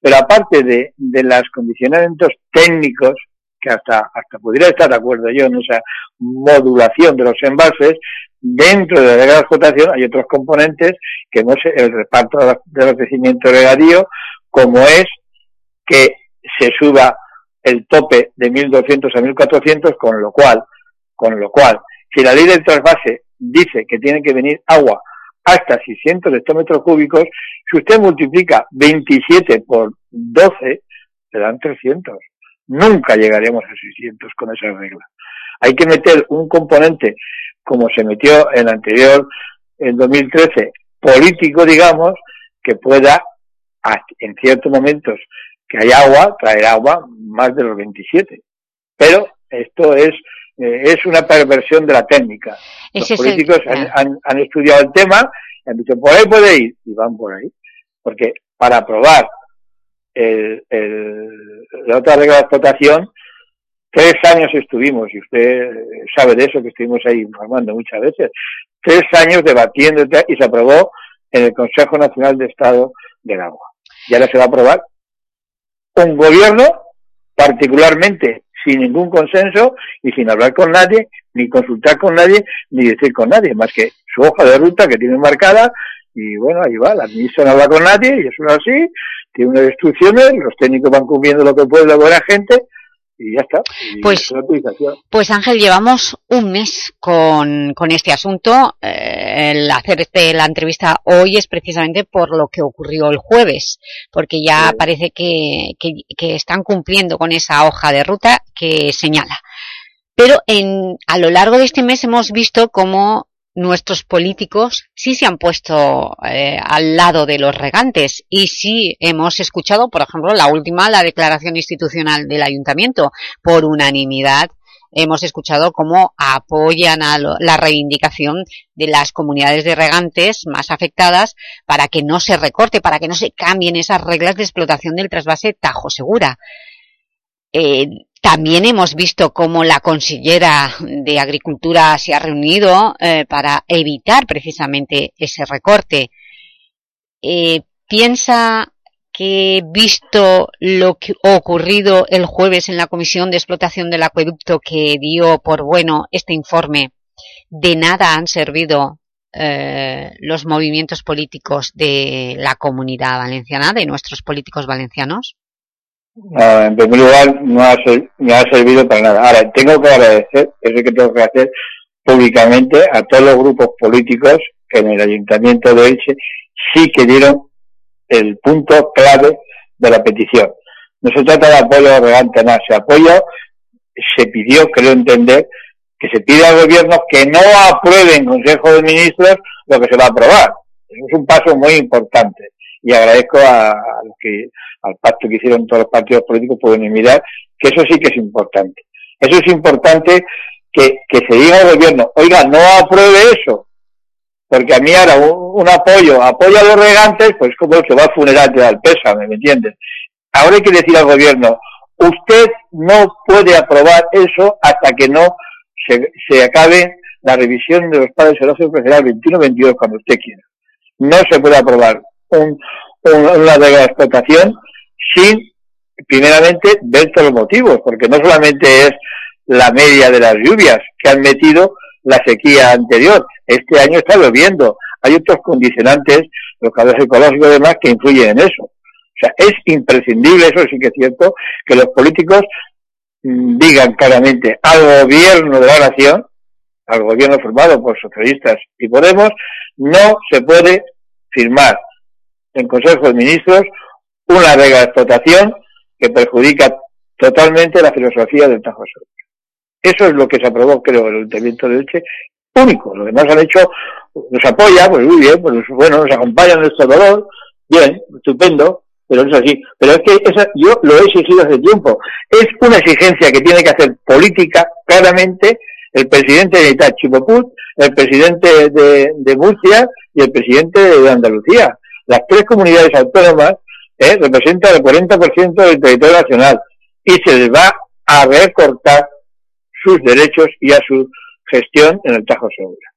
pero aparte de, de los condicionamientos técnicos, que hasta, hasta podría estar de acuerdo yo en esa modulación de los envases, dentro de la explotación hay otros componentes que no sé, el reparto del crecimiento regadío, como es que se suba el tope de 1.200 a 1.400, con lo cual, con lo cual, si la ley del trasvase dice que tiene que venir agua hasta 600 hectómetros cúbicos, si usted multiplica 27 por 12, le dan 300. Nunca llegaremos a 600 con esa regla. Hay que meter un componente como se metió en el anterior, en 2013, político, digamos, que pueda, en ciertos momentos que hay agua, traer agua más de los 27. Pero esto es eh, es una perversión de la técnica. los políticos han, estudiado el tema y han dicho, por ahí puede ir, y van por ahí. Porque para aprobar el, la otra regla de explotación Tres años estuvimos, y usted sabe de eso, que estuvimos ahí informando muchas veces, tres años debatiendo y se aprobó en el Consejo Nacional de Estado del Agua. Y ahora se va a aprobar un gobierno, particularmente sin ningún consenso y sin hablar con nadie, ni consultar con nadie, ni decir con nadie, más que su hoja de ruta que tiene marcada y bueno, ahí va, la ministra no habla con nadie y eso es así, tiene unas instrucciones, los técnicos van cumpliendo lo que puede la buena gente y ya está. Y Pues-. Pues Ángel, llevamos un mes con, con este asunto. Eh, el hacerte la entrevista hoy es precisamente por lo que ocurrió el jueves, porque ya parece que, que, que están cumpliendo con esa hoja de ruta que señala. Pero en, a lo largo de este mes hemos visto cómo nuestros políticos sí se han puesto eh, al lado de los regantes y sí hemos escuchado, por ejemplo, la última, la declaración institucional del Ayuntamiento, por unanimidad hemos escuchado cómo apoyan a lo- la reivindicación de las comunidades de regantes más afectadas para que no se recorte, para que no se cambien esas reglas de explotación del trasvase Tajo Segura. Eh, también hemos visto cómo la consellera de Agricultura se ha reunido eh, para evitar precisamente ese recorte. Eh, ¿Piensa que, visto lo que ocurrido el jueves en la Comisión de Explotación del Acueducto que dio por bueno este informe, de nada han servido eh, los movimientos políticos de la comunidad valenciana, de nuestros políticos valencianos? No, en primer lugar, no ha, no ha servido para nada. Ahora, tengo que agradecer, eso que tengo que hacer públicamente a todos los grupos políticos que en el Ayuntamiento de Elche sí que dieron el punto clave de la petición. No se trata de apoyo regante, nada, se apoyo, se pidió, creo entender, que se pide al gobierno que no apruebe en Consejo de Ministros lo que se va a aprobar. Eso es un paso muy importante. Y agradezco a, a los que, al pacto que hicieron todos los partidos políticos por unanimidad, que eso sí que es importante. Eso es importante que, que se diga al gobierno, oiga, no apruebe eso, porque a mí ahora un, apoyo, apoyo a los regantes, pues como el que va al funeral te da pésame, ¿me entiendes? Ahora hay que decir al gobierno, usted no puede aprobar eso hasta que no se, se acabe la revisión de los padres ecológicos profesionales 21-22 cuando usted quiera. No se puede aprobar un- una explotación sin, primeramente, ver todos los motivos, porque no solamente es la media de las lluvias que han metido la sequía anterior. Este año está lloviendo. Hay otros condicionantes, los calores ecológicos y demás, que influyen en eso. O sea, es imprescindible, eso sí que es cierto, que los políticos mm, digan claramente al gobierno de la nación, al gobierno formado por socialistas y Podemos, no se puede firmar en Consejo de Ministros una regla de explotación que perjudica totalmente la filosofía del Tajo Segura. Eso es lo que se aprobó, creo, el Ayuntamiento de Elche, único. Lo demás han hecho, nos apoya, pues muy bien, pues bueno, nos acompaña en nuestro dolor, bien, estupendo, pero es así. Pero es que esa, yo lo he exigido hace tiempo. Es una exigencia que tiene que hacer política, claramente, el presidente de Itachipoput, el presidente de, de Murcia y el presidente de Andalucía. Las tres comunidades autónomas eh, representan el 40% del territorio nacional y se les va a recortar sus derechos y a su gestión en el Tajo Segura.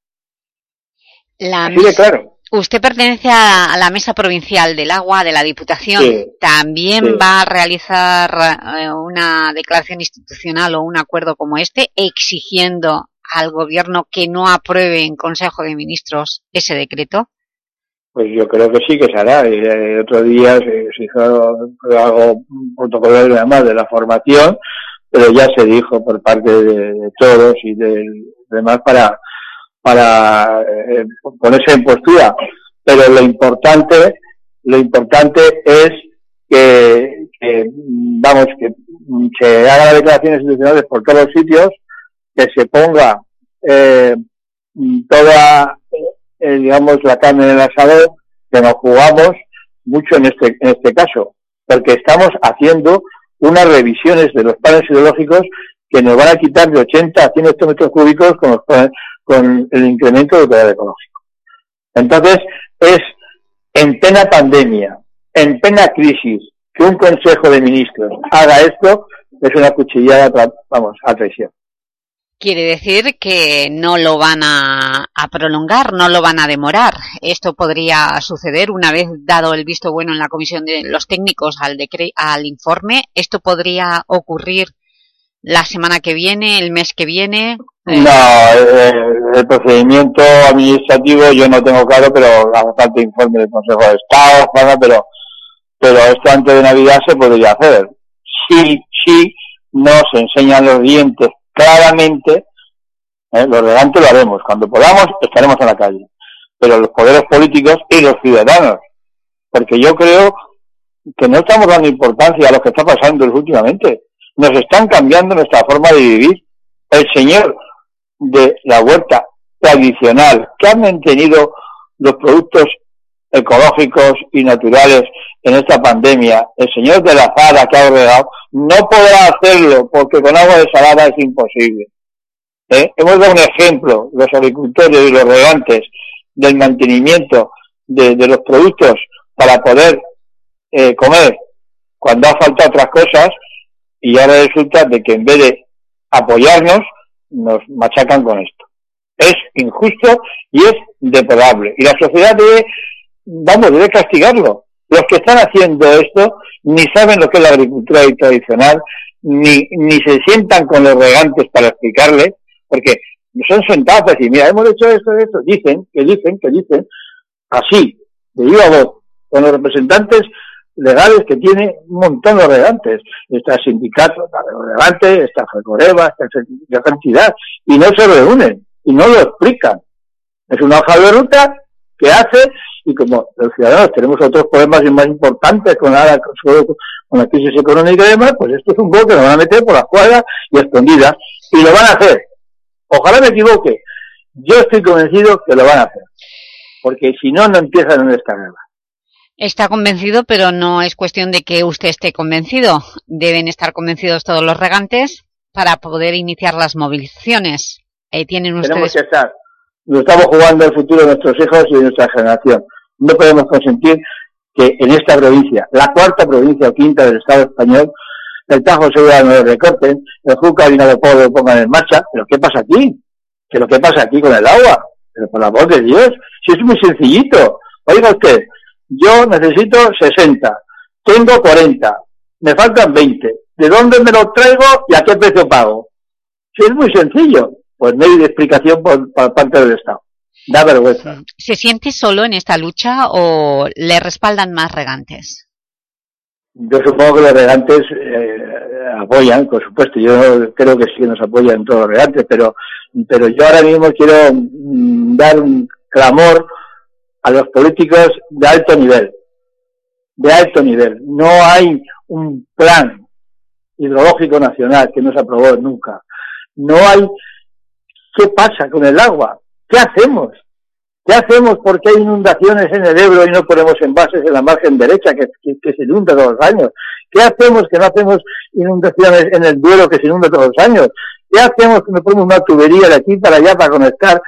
La Así de mesa- claro. Usted pertenece a, la Mesa Provincial del Agua de la Diputación. Sí, ¿También sí. va a realizar eh, una declaración institucional o un acuerdo como este exigiendo al Gobierno que no apruebe en Consejo de Ministros ese decreto? Pues yo creo que sí que se hará. Y, eh, otro día se, hizo algo protocolario además de la formación, pero ya se dijo por parte de, todos y de demás para para eh, ponerse en postura. Pero lo importante lo importante es que, que, vamos que se hagan declaraciones institucionales por todos los sitios, que se ponga eh, toda digamos, la carne en el asador, que nos jugamos mucho en este, en este caso, porque estamos haciendo unas revisiones de los planes hidrológicos que nos van a quitar de 80 a 100 hectómetros cúbicos con, los con el incremento del poder ecológico. Entonces, es en plena pandemia, en plena crisis, que un Consejo de Ministros haga esto, es una cuchillada, vamos, a traición. Quiere decir que no lo van a, prolongar, no lo van a demorar. Esto podría suceder una vez dado el visto bueno en la comisión de los técnicos al, al informe. Esto podría ocurrir la semana que viene, el mes que viene. No, eh, el procedimiento administrativo yo no tengo claro, pero hace falta informe del Consejo de Estado, pero, pero esto antes de Navidad se podría hacer. Sí, sí, no se enseñan los dientes claramente, ¿eh? los regantes lo haremos. Cuando podamos, estaremos en la calle. Pero los poderes políticos y los ciudadanos, porque yo creo que no estamos dando importancia a lo que está pasando últimamente. Nos están cambiando nuestra forma de vivir. El señor de la huerta tradicional, que ha mantenido los productos ecológicos y naturales en esta pandemia, el señor de la Zara que ha regado, no podrá hacerlo porque con agua de salada es imposible. ¿Eh? Hemos dado un ejemplo, los agricultores y los regantes, del mantenimiento de, los productos para poder eh, comer cuando ha faltado otras cosas y ahora resulta de que en vez de apoyarnos, nos machacan con esto. Es injusto y es deplorable. Y la sociedad debe vamos, debe castigarlo. Los que están haciendo esto ni saben lo que es la agricultura tradicional, ni, ni se sientan con los regantes para explicarle, porque son sentados y mira, hemos hecho esto, esto, dicen, que dicen, que dicen, así, de viva voz, con los representantes legales que tiene un montón de regantes. Está el sindicato, está el regante, está Frecoreva, está la cantidad, y no se reúnen, y no lo explican. Es una hoja de ruta que hace y como los ciudadanos tenemos otros problemas más importantes con la, con la crisis económica y demás, pues esto es un poco que lo van a meter por la cuadras y escondidas y lo van a hacer. Ojalá me equivoque. Yo estoy convencido que lo van a hacer. Porque si no, no empiezan en esta guerra. Está convencido, pero no es cuestión de que usted esté convencido. Deben estar convencidos todos los regantes para poder iniciar las movilizaciones. Eh, tienen ustedes... Tenemos que estar estamos jugando el futuro de nuestros hijos y de nuestra generación. No podemos consentir que en esta provincia, la cuarta provincia o quinta del Estado español, el Tajo Segura no lo recorten, el Juca y Pueblo lo pongan en marcha. ¿Pero qué pasa aquí? ¿Qué lo que pasa aquí con el agua? Pero por la voz de Dios, si es muy sencillito. Oiga usted, yo necesito 60, tengo 40, me faltan 20. ¿De dónde me lo traigo y a qué precio pago? Si es muy sencillo pues no hay explicación por, parte del Estado. Da vergüenza. ¿Se siente solo en esta lucha o le respaldan más regantes? Yo supongo que los regantes eh, apoyan, por supuesto, yo creo que sí que nos apoyan todos los regantes, pero, pero yo ahora mismo quiero mm, dar un clamor a los políticos de alto nivel, de alto nivel. No hay un plan hidrológico nacional que no se aprobó nunca. No hay ¿Qué pasa con el agua? ¿Qué hacemos? ¿Qué hacemos porque hay inundaciones en el Ebro y no ponemos envases en la margen derecha que, se inunda todos los años? ¿Qué hacemos que no hacemos inundaciones en el Duero que se inunda todos los años? ¿Qué hacemos que no ponemos una tubería de aquí para allá para conectar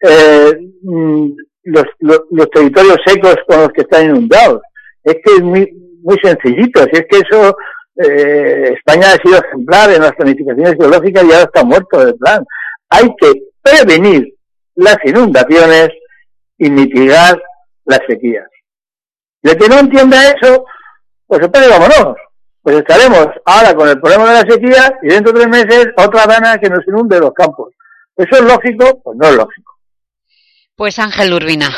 eh, mm, los, territorios secos con los que están inundados? Es que es muy, muy sencillito, si es que eso eh, España ha sido ejemplar en las planificaciones geológicas y ahora está muerto del plan hay que prevenir las inundaciones y mitigar las sequías. Y el que no entienda eso, pues espere, vámonos. Pues estaremos ahora con el problema de la sequía y dentro de tres meses otra rana que nos inunde los campos. ¿Eso es lógico? Pues no es lógico. Pues Ángel Urbina,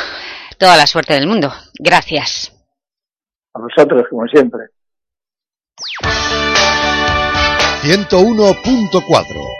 toda la suerte del mundo. Gracias. A vosotros, como siempre. 101.4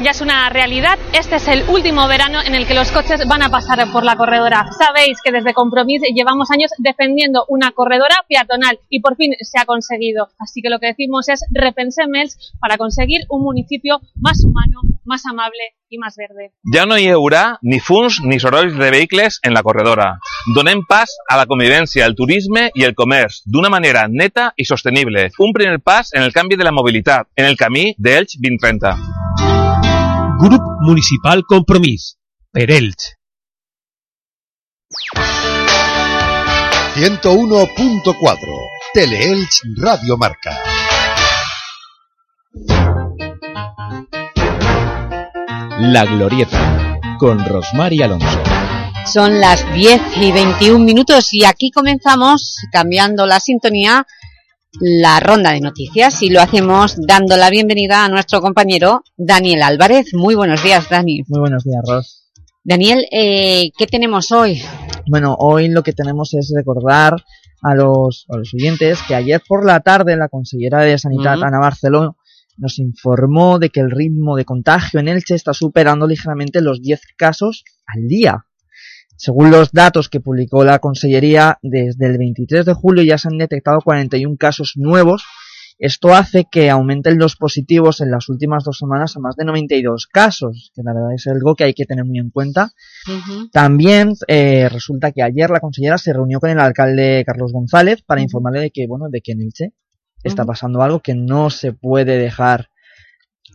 Ya es una realidad, este es el último verano en el que los coches van a pasar por la corredora. Sabéis que desde Compromís llevamos años defendiendo una corredora peatonal y por fin se ha conseguido. Así que lo que decimos es repensemos para conseguir un municipio más humano, más amable i más verde. Ja no hi haurà ni fums ni sorolls de vehicles en la corredora. Donem pas a la convivència, el turisme i el comerç d'una manera neta i sostenible. Un primer pas en el canvi de la mobilitat, en el camí d'Elx 2030. Grup Municipal Compromís. Per Elx. 101.4 Teleelch Radio Marca. La Glorieta, con Rosmar y Alonso. Son las 10 y 21 minutos y aquí comenzamos, cambiando la sintonía, la ronda de noticias y lo hacemos dando la bienvenida a nuestro compañero Daniel Álvarez. Muy buenos días, Dani. Muy buenos días, Ros. Daniel, eh, ¿qué tenemos hoy? Bueno, hoy lo que tenemos es recordar a los, a los oyentes que ayer por la tarde la consellera de Sanidad. Ana Barceló, nos informó de que el ritmo de contagio en Elche está superando ligeramente los 10 casos al día. Según los datos que publicó la Consellería, desde el 23 de julio ya se han detectado 41 casos nuevos. Esto hace que aumenten los positivos en las últimas dos semanas a más de 92 casos, que la verdad es algo que hay que tener muy en cuenta. También eh, resulta que ayer la consellera se reunió con el alcalde Carlos González para informarle de que, bueno, de que en Elche está pasando algo que no se puede dejar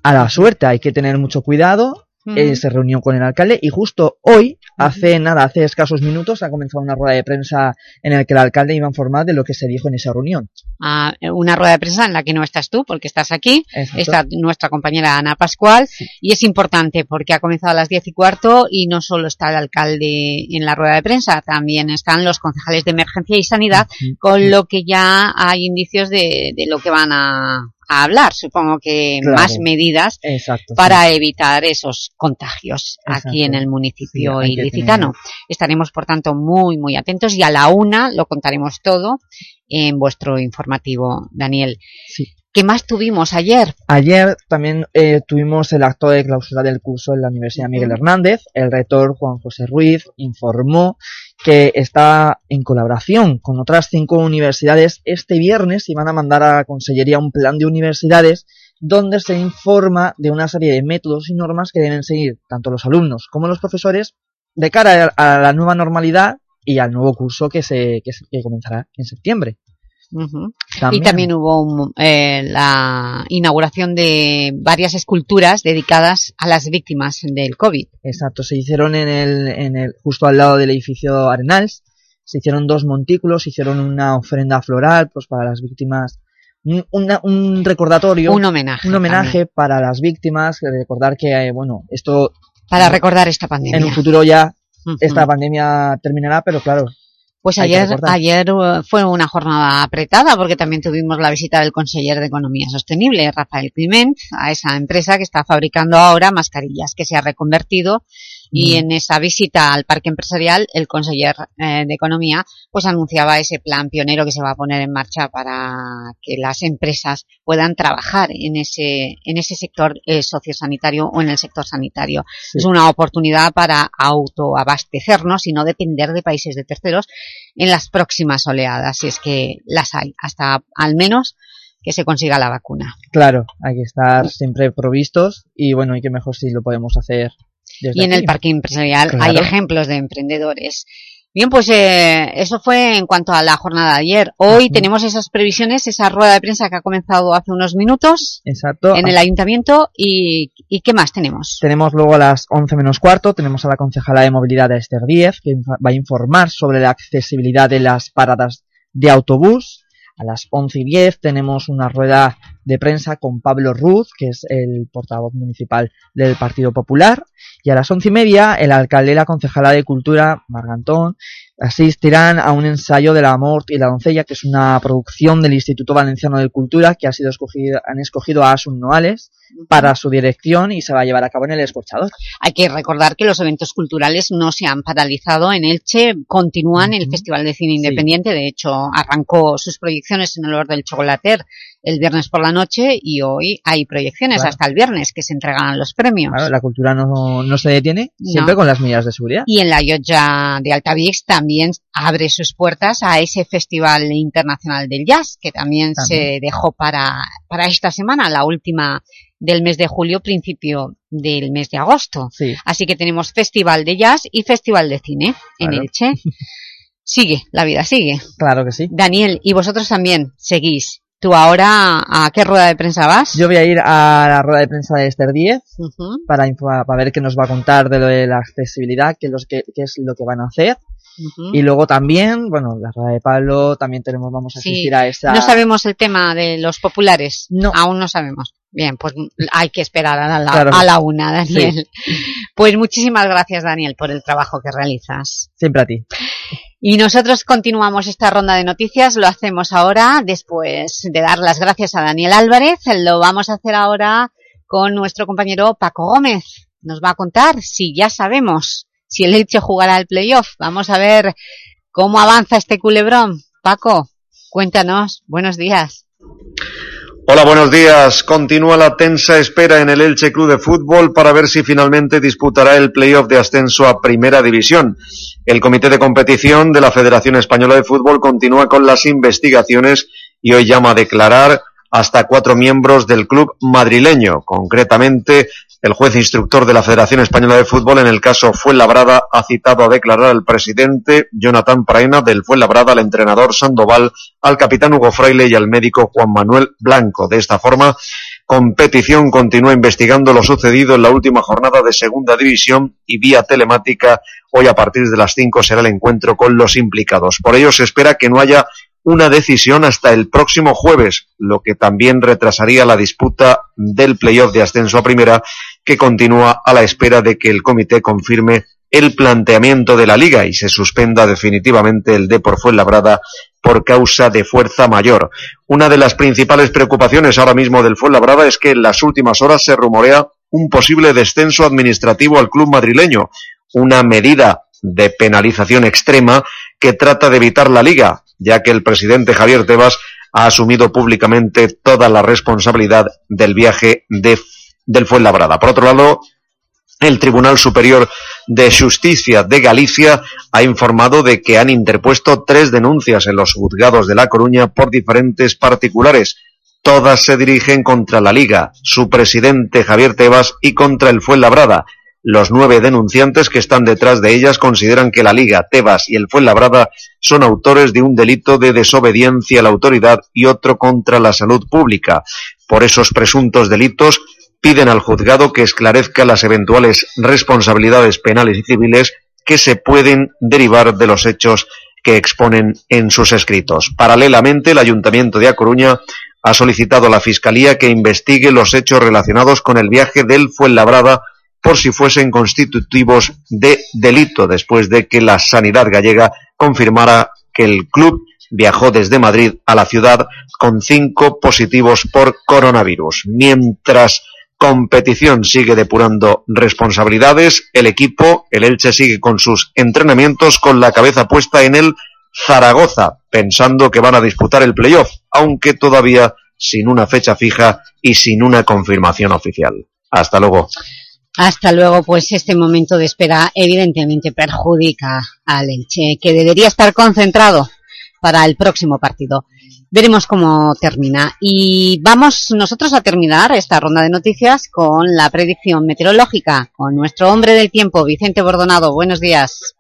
a la suerte, hay que tener mucho cuidado. Ujú. Eh, se reunió con el alcalde y justo hoy, hace nada, hace escasos minutos, ha comenzado una rueda de prensa en la que el alcalde iba a informar de lo que se dijo en esa reunión. a una rueda de prensa en la que no estás tú, porque estás aquí, Exacto. está nuestra compañera Ana Pascual, y es importante porque ha comenzado a las 10 y cuarto y no solo está el alcalde en la rueda de prensa, también están los concejales de emergencia y sanidad, con lo que ya hay indicios de, de lo que van a, a hablar, supongo que Claro. más medidas Exacto, para evitar esos contagios aquí en el municipio Sí, ilicitano. tener- Estaremos, por tanto, muy, muy atentos y a la una lo contaremos todo en vuestro informativo, Daniel. ¿Qué más tuvimos ayer? Ayer también eh, tuvimos el acto de clausura del curso en la Universidad Miguel Hernández. El rector Juan José Ruiz informó que está en colaboración con otras cinco universidades. Este viernes iban a mandar a la Consellería un plan de universidades donde se informa de una serie de métodos y normas que deben seguir tanto los alumnos como los profesores de cara a la nueva normalidad y al nuevo curso que, se, que, se- que comenzará en septiembre. También. Y también hubo un- eh, la inauguración de varias esculturas dedicadas a las víctimas del COVID. Exacto, se hicieron en el, en el, justo al lado del edificio Arenals, se hicieron dos montículos, se hicieron una ofrenda floral, pues para las víctimas, un, una- un recordatorio. Un homenaje Un homenaje para las víctimas, recordar que, eh, bueno, esto... Para recordar esta pandemia. En un futuro ya esta pandemia terminará, pero claro. Pues ayer, ayer uh, fue una jornada apretada porque también tuvimos la visita del conseller de Economía Sostenible, Rafael Climent, a esa empresa que está fabricando ahora mascarillas, que se ha reconvertido y Mm. en esa visita al parque empresarial el conseller eh, de Economía pues anunciaba ese plan pionero que se va a poner en marcha para que las empresas puedan trabajar en ese, en ese sector eh, sociosanitario o en el sector sanitario. Sí. Es una oportunidad para autoabastecernos y no depender de países de terceros en las próximas oleadas, si es que las hay, hasta al menos que se consiga la vacuna. Claro, hay que estar siempre provistos y bueno, y que mejor si lo podemos hacer desde Y en aquí. el parque empresarial hay ejemplos de emprendedores Bien, pues eh, eso fue en cuanto a la jornada de ayer. Hoy tenemos esas previsiones, esa rueda de prensa que ha comenzado hace unos minutos Exacto. en el ayuntamiento y, y ¿qué más tenemos? Tenemos luego a las 11 menos cuarto, tenemos a la concejala de movilidad de Esther Díez, que va a informar sobre la accesibilidad de las paradas de autobús. A las 11 y 10 tenemos una rueda de prensa con Pablo Ruz, que es el portavoz municipal del Partido Popular. Y a las 11 y media, el alcalde y la concejala de Cultura, Margantón, asistirán a un ensayo de la Mort y la Doncella, que es una producción del Instituto Valenciano de Cultura, que ha sido escogido, han escogido a Asun Noales para su dirección y se va a llevar a cabo en el Escorchador. Hay que recordar que los eventos culturales no se han paralizado en Elche, continúan el Festival de Cine Independiente, de hecho arrancó sus proyecciones en el Orden del Chocolater el viernes por la noche y hoy hay proyecciones Claro. hasta el viernes que se entregarán los premios. Claro, la cultura no, no se detiene, siempre con las medidas de seguridad. Y en la Llotja de Altavix también abre sus puertas a ese Festival Internacional del Jazz, que también, También. se dejó para, para esta semana, la última del mes de julio, principio del mes de agosto. Así que tenemos Festival de Jazz y Festival de Cine en Claro. Elche. [LAUGHS] Sigue, la vida sigue. Claro que sí. Daniel, y vosotros también seguís. ¿Tú ahora a qué rueda de prensa vas? Yo voy a ir a la rueda de prensa de Esther 10 para, info- para ver qué nos va a contar de lo de la accesibilidad, qué, los, qué, qué es lo que van a hacer. Y luego también, bueno, la rueda de Pablo, también tenemos, vamos a Sí. asistir a esa... No sabemos el tema de los populares. No. Aún no sabemos. Bien, pues hay que esperar a la, Claro que a la sí. una, Daniel. Pues muchísimas gracias, Daniel, por el trabajo que realizas. Siempre a ti. Y nosotros continuamos esta ronda de noticias, lo hacemos ahora, después de dar las gracias a Daniel Álvarez, lo vamos a hacer ahora con nuestro compañero Paco Gómez. Nos va a contar si ya sabemos si el Elche jugará el playoff. Vamos a ver cómo avanza este culebrón. Paco, cuéntanos. Buenos días. Hola, buenos días. Continúa la tensa espera en el Elche Club de Fútbol para ver si finalmente disputará el playoff de ascenso a Primera División. El Comité de Competición de la Federación Española de Fútbol continúa con las investigaciones y hoy llama a declarar hasta cuatro miembros del club madrileño. Concretamente, el juez instructor de la Federación Española de Fútbol en el caso Fuenlabrada ha citado a declarar al presidente Jonathan Praena del Fuenlabrada, al entrenador Sandoval, al capitán Hugo Fraile y al médico Juan Manuel Blanco. De esta forma, Competición continúa investigando lo sucedido en la última jornada de Segunda División y vía telemática hoy a partir de las 5 será el encuentro con los implicados. Por ello se espera que no haya una decisión hasta el próximo jueves, lo que también retrasaría la disputa del playoff de ascenso a primera, que continúa a la espera de que el comité confirme el planteamiento de la liga y se suspenda definitivamente el Depor Fuenlabrada por causa de fuerza mayor. Una de las principales preocupaciones ahora mismo del Fuenlabrada es que en las últimas horas se rumorea un posible descenso administrativo al club madrileño, una medida de penalización extrema que trata de evitar la liga, ya que el presidente Javier Tebas ha asumido públicamente toda la responsabilidad del viaje de, del Fuenlabrada. Por otro lado, el Tribunal Superior de Justicia de Galicia ha informado de que han interpuesto tres denuncias en los juzgados de La Coruña por diferentes particulares. Todas se dirigen contra la Liga, su presidente Javier Tebas y contra el Fuenlabrada. Los nueve denunciantes que están detrás de ellas consideran que la Liga, Tebas y el Fuenlabrada son autores de un delito de desobediencia a la autoridad y otro contra la salud pública. Por esos presuntos delitos piden al juzgado que esclarezca las eventuales responsabilidades penales y civiles que se pueden derivar de los hechos que exponen en sus escritos. Paralelamente, el Ayuntamiento de A Coruña ha solicitado a la Fiscalía que investigue los hechos relacionados con el viaje del Fuenlabrada por si fuesen constitutivos de delito, después de que la sanidad gallega confirmara que el club viajó desde Madrid a la ciudad con cinco positivos por coronavirus. Mientras competición sigue depurando responsabilidades, el equipo, el Elche, sigue con sus entrenamientos con la cabeza puesta en el Zaragoza, pensando que van a disputar el playoff, aunque todavía sin una fecha fija y sin una confirmación oficial. Hasta luego. Hasta luego, pues este momento de espera evidentemente perjudica al Elche, que debería estar concentrado para el próximo partido. Veremos cómo termina. Y vamos nosotros a terminar esta ronda de noticias con la predicción meteorológica, con nuestro hombre del tiempo, Vicente Bordonado. Buenos días.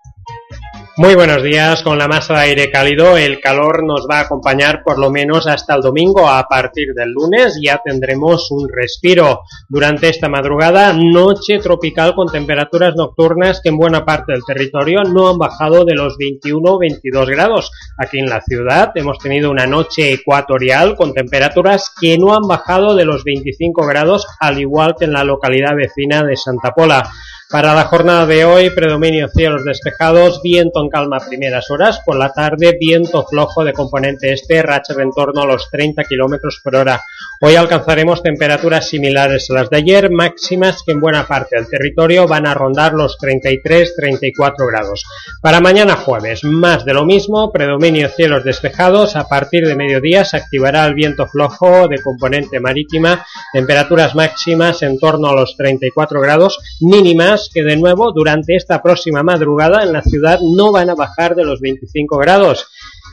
Muy buenos días, con la masa de aire cálido el calor nos va a acompañar por lo menos hasta el domingo, a partir del lunes ya tendremos un respiro. Durante esta madrugada, noche tropical con temperaturas nocturnas que en buena parte del territorio no han bajado de los 21 22 grados. Aquí en la ciudad hemos tenido una noche ecuatorial con temperaturas que no han bajado de los 25 grados, al igual que en la localidad vecina de Santa Pola. Para la jornada de hoy, predominio cielos despejados, viento en calma a primeras horas, por la tarde viento flojo de componente este, rachas en torno a los 30 km por hora. Hoy alcanzaremos temperaturas similares a las de ayer, máximas que en buena parte del territorio van a rondar los 33-34 grados. Para mañana jueves, más de lo mismo, predominio cielos despejados, a partir de mediodía se activará el viento flojo de componente marítima, temperaturas máximas en torno a los 34 grados, mínimas que de nuevo durante esta próxima madrugada en la ciudad no van a bajar de los 25 grados.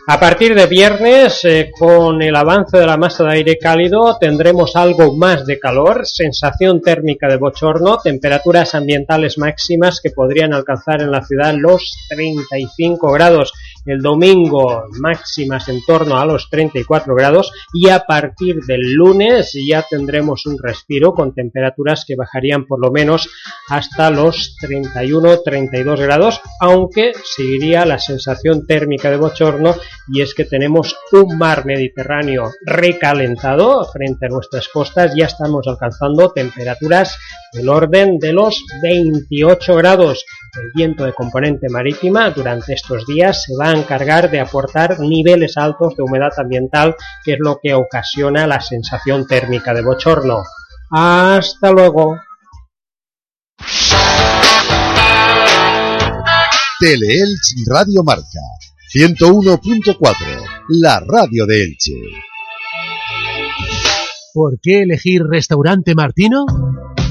A partir de viernes, eh, con el avance de la masa de aire cálido, tendremos algo más de calor, sensación térmica de bochorno, temperaturas ambientales máximas que podrían alcanzar en la ciudad los 35 grados el domingo máximas en torno a los 34 grados y a partir del lunes ya tendremos un respiro con temperaturas que bajarían por lo menos hasta los 31-32 grados, aunque seguiría la sensación térmica de bochorno y es que tenemos un mar Mediterráneo recalentado frente a nuestras costas, ya estamos alcanzando temperaturas del orden de los 28 grados. El viento de componente marítima durante estos días se va a encargar de aportar niveles altos de humedad ambiental, que es lo que ocasiona la sensación térmica de bochorno. Hasta luego. Teleelch Radio Marca 101.4, la radio de Elche. ¿Por qué elegir Restaurante Martino?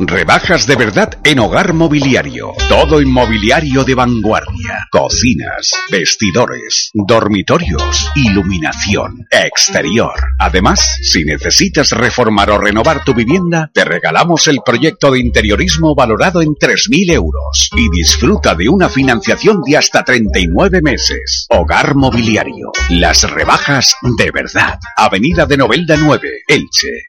Rebajas de verdad en hogar mobiliario. Todo inmobiliario de vanguardia. Cocinas, vestidores, dormitorios, iluminación, exterior. Además, si necesitas reformar o renovar tu vivienda, te regalamos el proyecto de interiorismo valorado en 3.000 euros y disfruta de una financiación de hasta 39 meses. Hogar mobiliario. Las rebajas de verdad. Avenida de Novelda 9, Elche.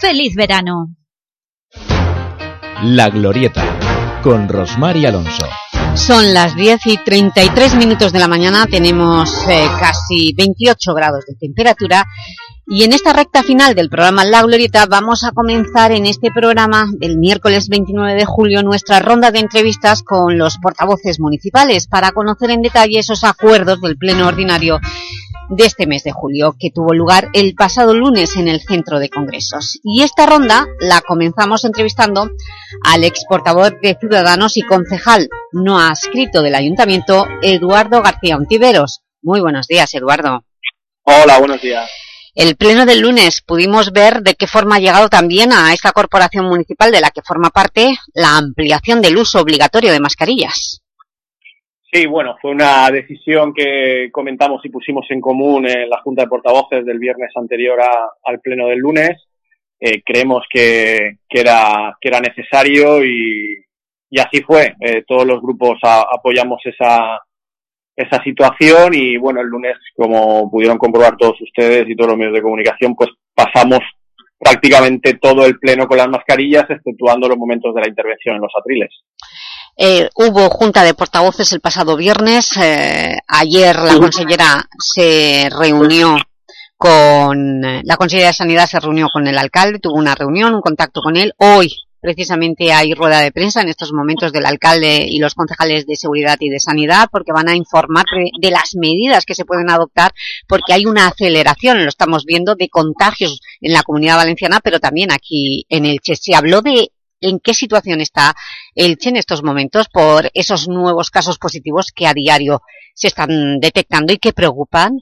¡Feliz verano! La Glorieta, con Rosmar y Alonso. Son las 10 y 33 minutos de la mañana, tenemos eh, casi 28 grados de temperatura y en esta recta final del programa La Glorieta vamos a comenzar en este programa del miércoles 29 de julio nuestra ronda de entrevistas con los portavoces municipales para conocer en detalle esos acuerdos del Pleno Ordinario de este mes de julio, que tuvo lugar el pasado lunes en el Centro de Congresos. Y esta ronda la comenzamos entrevistando al ex portavoz de Ciudadanos y concejal no adscrito del Ayuntamiento, Eduardo García Ontiveros. Muy buenos días, Eduardo. Hola, buenos días. El pleno del lunes pudimos ver de qué forma ha llegado también a esta corporación municipal de la que forma parte la ampliación del uso obligatorio de mascarillas. Sí, bueno, fue una decisión que comentamos y pusimos en común en la Junta de Portavoces del viernes anterior a- al pleno del lunes. Eh, creemos que, que era, que era necesario y, y así fue. Eh, todos los grupos a- apoyamos esa, esa situación y bueno, el lunes, como pudieron comprobar todos ustedes y todos los medios de comunicación, pues pasamos prácticamente todo el pleno con las mascarillas, exceptuando los momentos de la intervención en los atriles. Eh, hubo junta de portavoces el pasado viernes. eh, ayer la consellera se reunió con... La consellera de Sanidad se reunió con el alcalde, tuvo una reunión, un contacto con él. Hoy, precisamente, hay rueda de prensa en estos momentos del alcalde y los concejales de Seguridad y de Sanidad porque van a informar de, de las medidas que se pueden adoptar porque hay una aceleración, lo estamos viendo, de contagios en la Comunidad Valenciana, pero también aquí en Elche. Se habló de en qué situación está Elche en estos momentos por esos nuevos casos positivos que a diario se están detectando y que preocupan.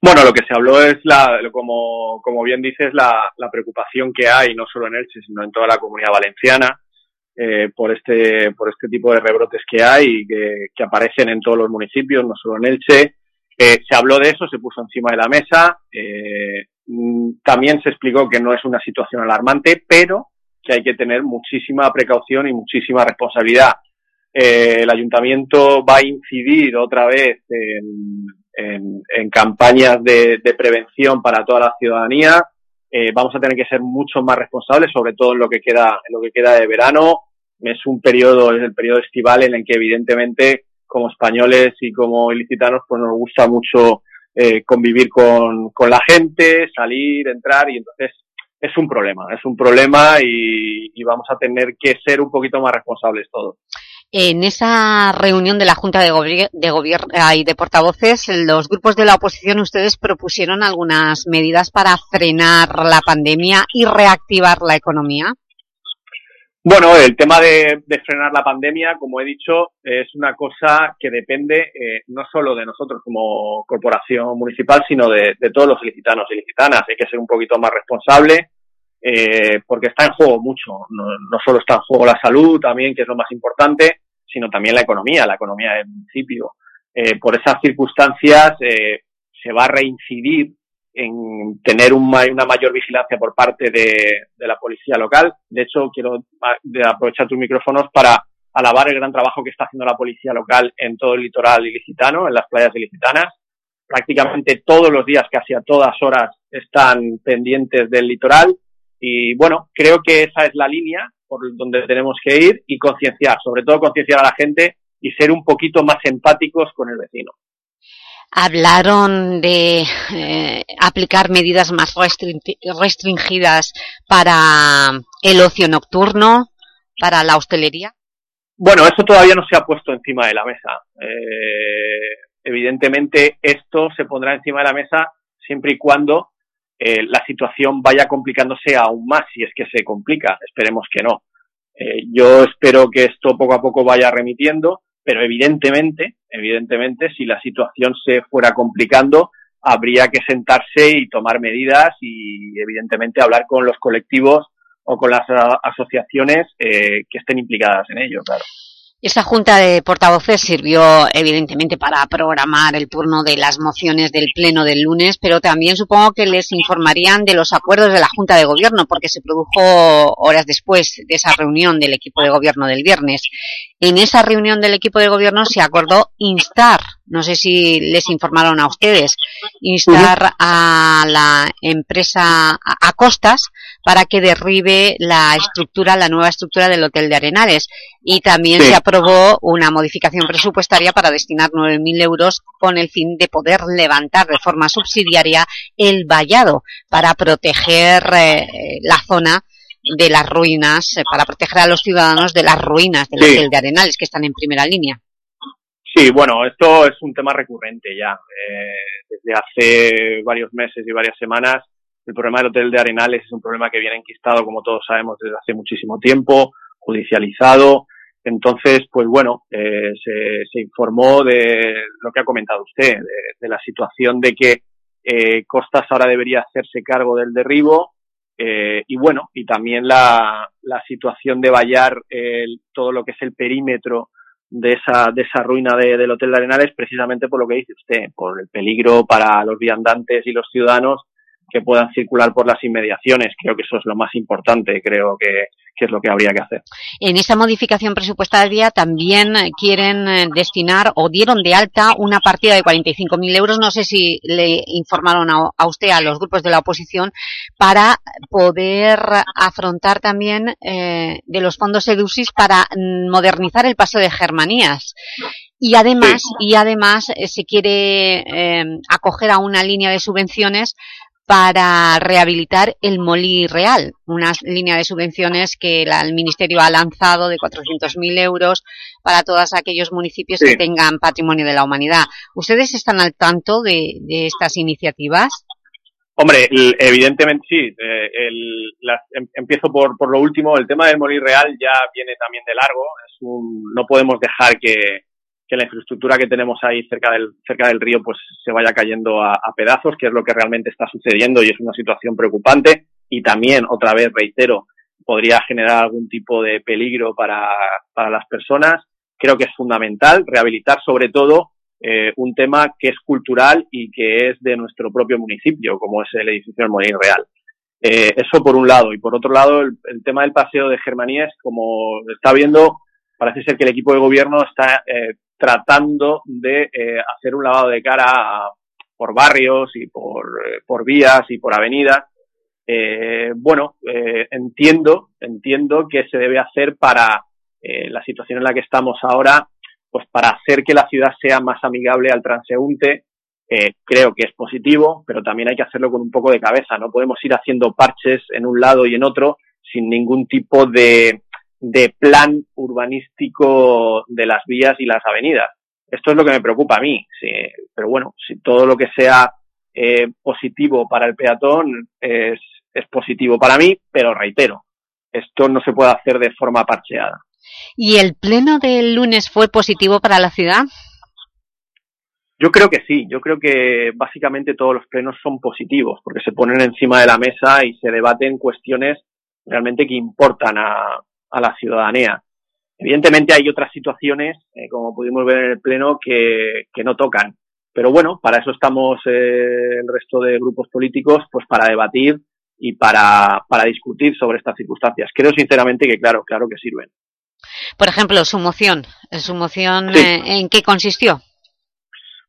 Bueno, lo que se habló es, la, como, como bien dices, la, preocupación que hay, no solo en Elche, sino en toda la comunidad valenciana, eh, por, este, por este tipo de rebrotes que hay y que, que aparecen en todos los municipios, no solo en Elche. Eh, se habló de eso, se puso encima de la mesa. eh, mm, también se explicó que no es una situación alarmante, pero que hay que tener muchísima precaución y muchísima responsabilidad. Eh, el ayuntamiento va a incidir otra vez en, campañas de, prevención para toda la ciudadanía. Eh, vamos a tener que ser mucho más responsables, sobre todo en lo que queda, en lo que queda de verano. Es un periodo, es el periodo estival en el que evidentemente como españoles y como ilicitanos pues nos gusta mucho eh, convivir con, con la gente, salir, entrar y entonces es un problema, es un problema y, vamos a tener que ser un poquito más responsables todos. En esa reunión de la Junta de, Gobi- de Gobierno y de portavoces, los grupos de la oposición, ustedes propusieron algunas medidas para frenar la pandemia y reactivar la economía. Bueno, el tema de, frenar la pandemia, como he dicho, es una cosa que depende eh, no solo de nosotros como corporación municipal, sino de, de todos los ilicitanos y ilicitanas. Hay que ser un poquito más responsable eh, porque está en juego mucho. No, no solo está en juego la salud, también, que es lo más importante, sino también la economía, la economía del municipio. Eh, por esas circunstancias eh, se va a reincidir en tener un una mayor vigilancia por parte de, de la policía local. De hecho, quiero a- de aprovechar tus micrófonos para alabar el gran trabajo que está haciendo la policía local en todo el litoral ilicitano, en las playas ilicitanas. Prácticamente todos los días, casi a todas horas, están pendientes del litoral. Y bueno, creo que esa es la línea por donde tenemos que ir y concienciar, sobre todo concienciar a la gente y ser un poquito más empáticos con el vecino. Hablaron de eh, aplicar medidas más restringi- restringidas para el ocio nocturno, para la hostelería. Bueno, eso todavía no se ha puesto encima de la mesa. Eh, evidentemente, esto se pondrá encima de la mesa siempre y cuando eh, la situación vaya complicándose aún más, si es que se complica. Esperemos que no. Yo espero que esto poco a poco vaya remitiendo, pero evidentemente, evidentemente, si la situación se fuera complicando, habría que sentarse y tomar medidas y, evidentemente, hablar con los colectivos o con las asociaciones eh, que estén implicadas en ello, claro. Esa junta de portavoces sirvió evidentemente para programar el turno de las mociones del pleno del lunes, pero también supongo que les informarían de los acuerdos de la junta de gobierno, porque se produjo horas después de esa reunión del equipo de gobierno del viernes. En esa reunión del equipo de gobierno se acordó instar, no sé si les informaron a ustedes, instar a la empresa, a Costas, para que derribe la estructura, la nueva estructura del Hotel de Arenales. Y también Sí. se aprobó una modificación presupuestaria para destinar 9.000 euros con el fin de poder levantar de forma subsidiaria el vallado para proteger eh, la zona de las ruinas, eh, para proteger a los ciudadanos de las ruinas del Sí. Hotel de Arenales, que están en primera línea. Sí, bueno, esto es un tema recurrente ya. Eh, desde hace varios meses y varias semanas, el problema del Hotel de Arenales es un problema que viene enquistado, como todos sabemos, desde hace muchísimo tiempo, judicializado. Entonces, pues bueno, eh, se, se informó de lo que ha comentado usted, de, la situación de que eh, Costas ahora debería hacerse cargo del derribo eh, y bueno, y también la, la situación de vallar el- todo lo que es el perímetro de esa, de esa ruina de, del Hotel de Arenales precisamente por lo que dice usted, por el peligro para los viandantes y los ciudadanos que puedan circular por las inmediaciones. Creo que eso es lo más importante, creo que, que es lo que habría que hacer. En esa modificación presupuestaria también quieren eh, destinar o dieron de alta una partida de 45.000 euros, no sé si le informaron a, a, usted, a los grupos de la oposición, para poder afrontar también eh, de los fondos EDUSIS para modernizar el paso de Germanías. Y además, sí. y además eh, se quiere eh, acoger a una línea de subvenciones para rehabilitar el Molí Real, una línea de subvenciones que la, el Ministerio ha lanzado de 400.000 euros para todos aquellos municipios sí. que tengan patrimonio de la humanidad. ¿Ustedes están al tanto de, de estas iniciativas? Hombre, evidentemente sí. Eh, el, em, empiezo por, por lo último. El tema del Molí Real ya viene también de largo. Es un, no podemos dejar que, que la infraestructura que tenemos ahí cerca del, cerca del río pues se vaya cayendo a, a, pedazos, que es lo que realmente está sucediendo y es una situación preocupante y también, otra vez, reitero, podría generar algún tipo de peligro para, para las personas. Creo que es fundamental rehabilitar sobre todo eh, un tema que es cultural y que es de nuestro propio municipio, como es el edificio del Molín Real. Eh, eso por un lado. Y por otro lado, el, el tema del paseo de Germanías, como está viendo, parece ser que el equipo de gobierno está eh, tratando de eh, hacer un lavado de cara por barrios y por, eh, por vías y por avenidas. Eh, bueno, eh, entiendo, entiendo que se debe hacer para eh, la situación en la que estamos ahora, pues para hacer que la ciudad sea más amigable al transeúnte, eh, creo que es positivo, pero también hay que hacerlo con un poco de cabeza. No podemos ir haciendo parches en un lado y en otro sin ningún tipo de, de plan urbanístico de las vías y las avenidas. Esto es lo que me preocupa a mí, sí, pero bueno, si todo lo que sea eh, positivo para el peatón es, es positivo para mí, pero reitero, esto no se puede hacer de forma parcheada. ¿Y el pleno del lunes fue positivo para la ciudad? Yo creo que sí, yo creo que básicamente todos los plenos son positivos, porque se ponen encima de la mesa y se debaten cuestiones realmente que importan a, a la ciudadanía. Evidentemente hay otras situaciones, eh, como pudimos ver en el Pleno, que, que no tocan. Pero bueno, para eso estamos eh, el resto de grupos políticos, pues para debatir y para, para discutir sobre estas circunstancias. Creo sinceramente que claro, claro que sirven. Por ejemplo, su moción. ¿Su moción sí. eh, en qué consistió?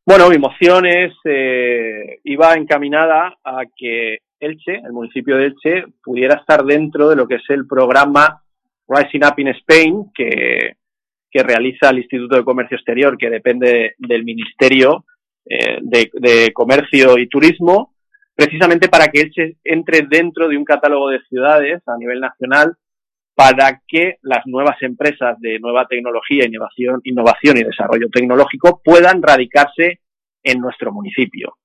Bueno, mi moción es, eh, iba encaminada a que Elche, el municipio de Elche, pudiera estar dentro de lo que es el programa Rising Up in Spain, que, realiza el Instituto de Comercio Exterior, que depende del Ministerio eh, de, de, Comercio y Turismo, precisamente para que Elche entre dentro de un catálogo de ciudades a nivel nacional para que las nuevas empresas de nueva tecnología, innovación, innovación y desarrollo tecnológico puedan radicarse en nuestro municipio.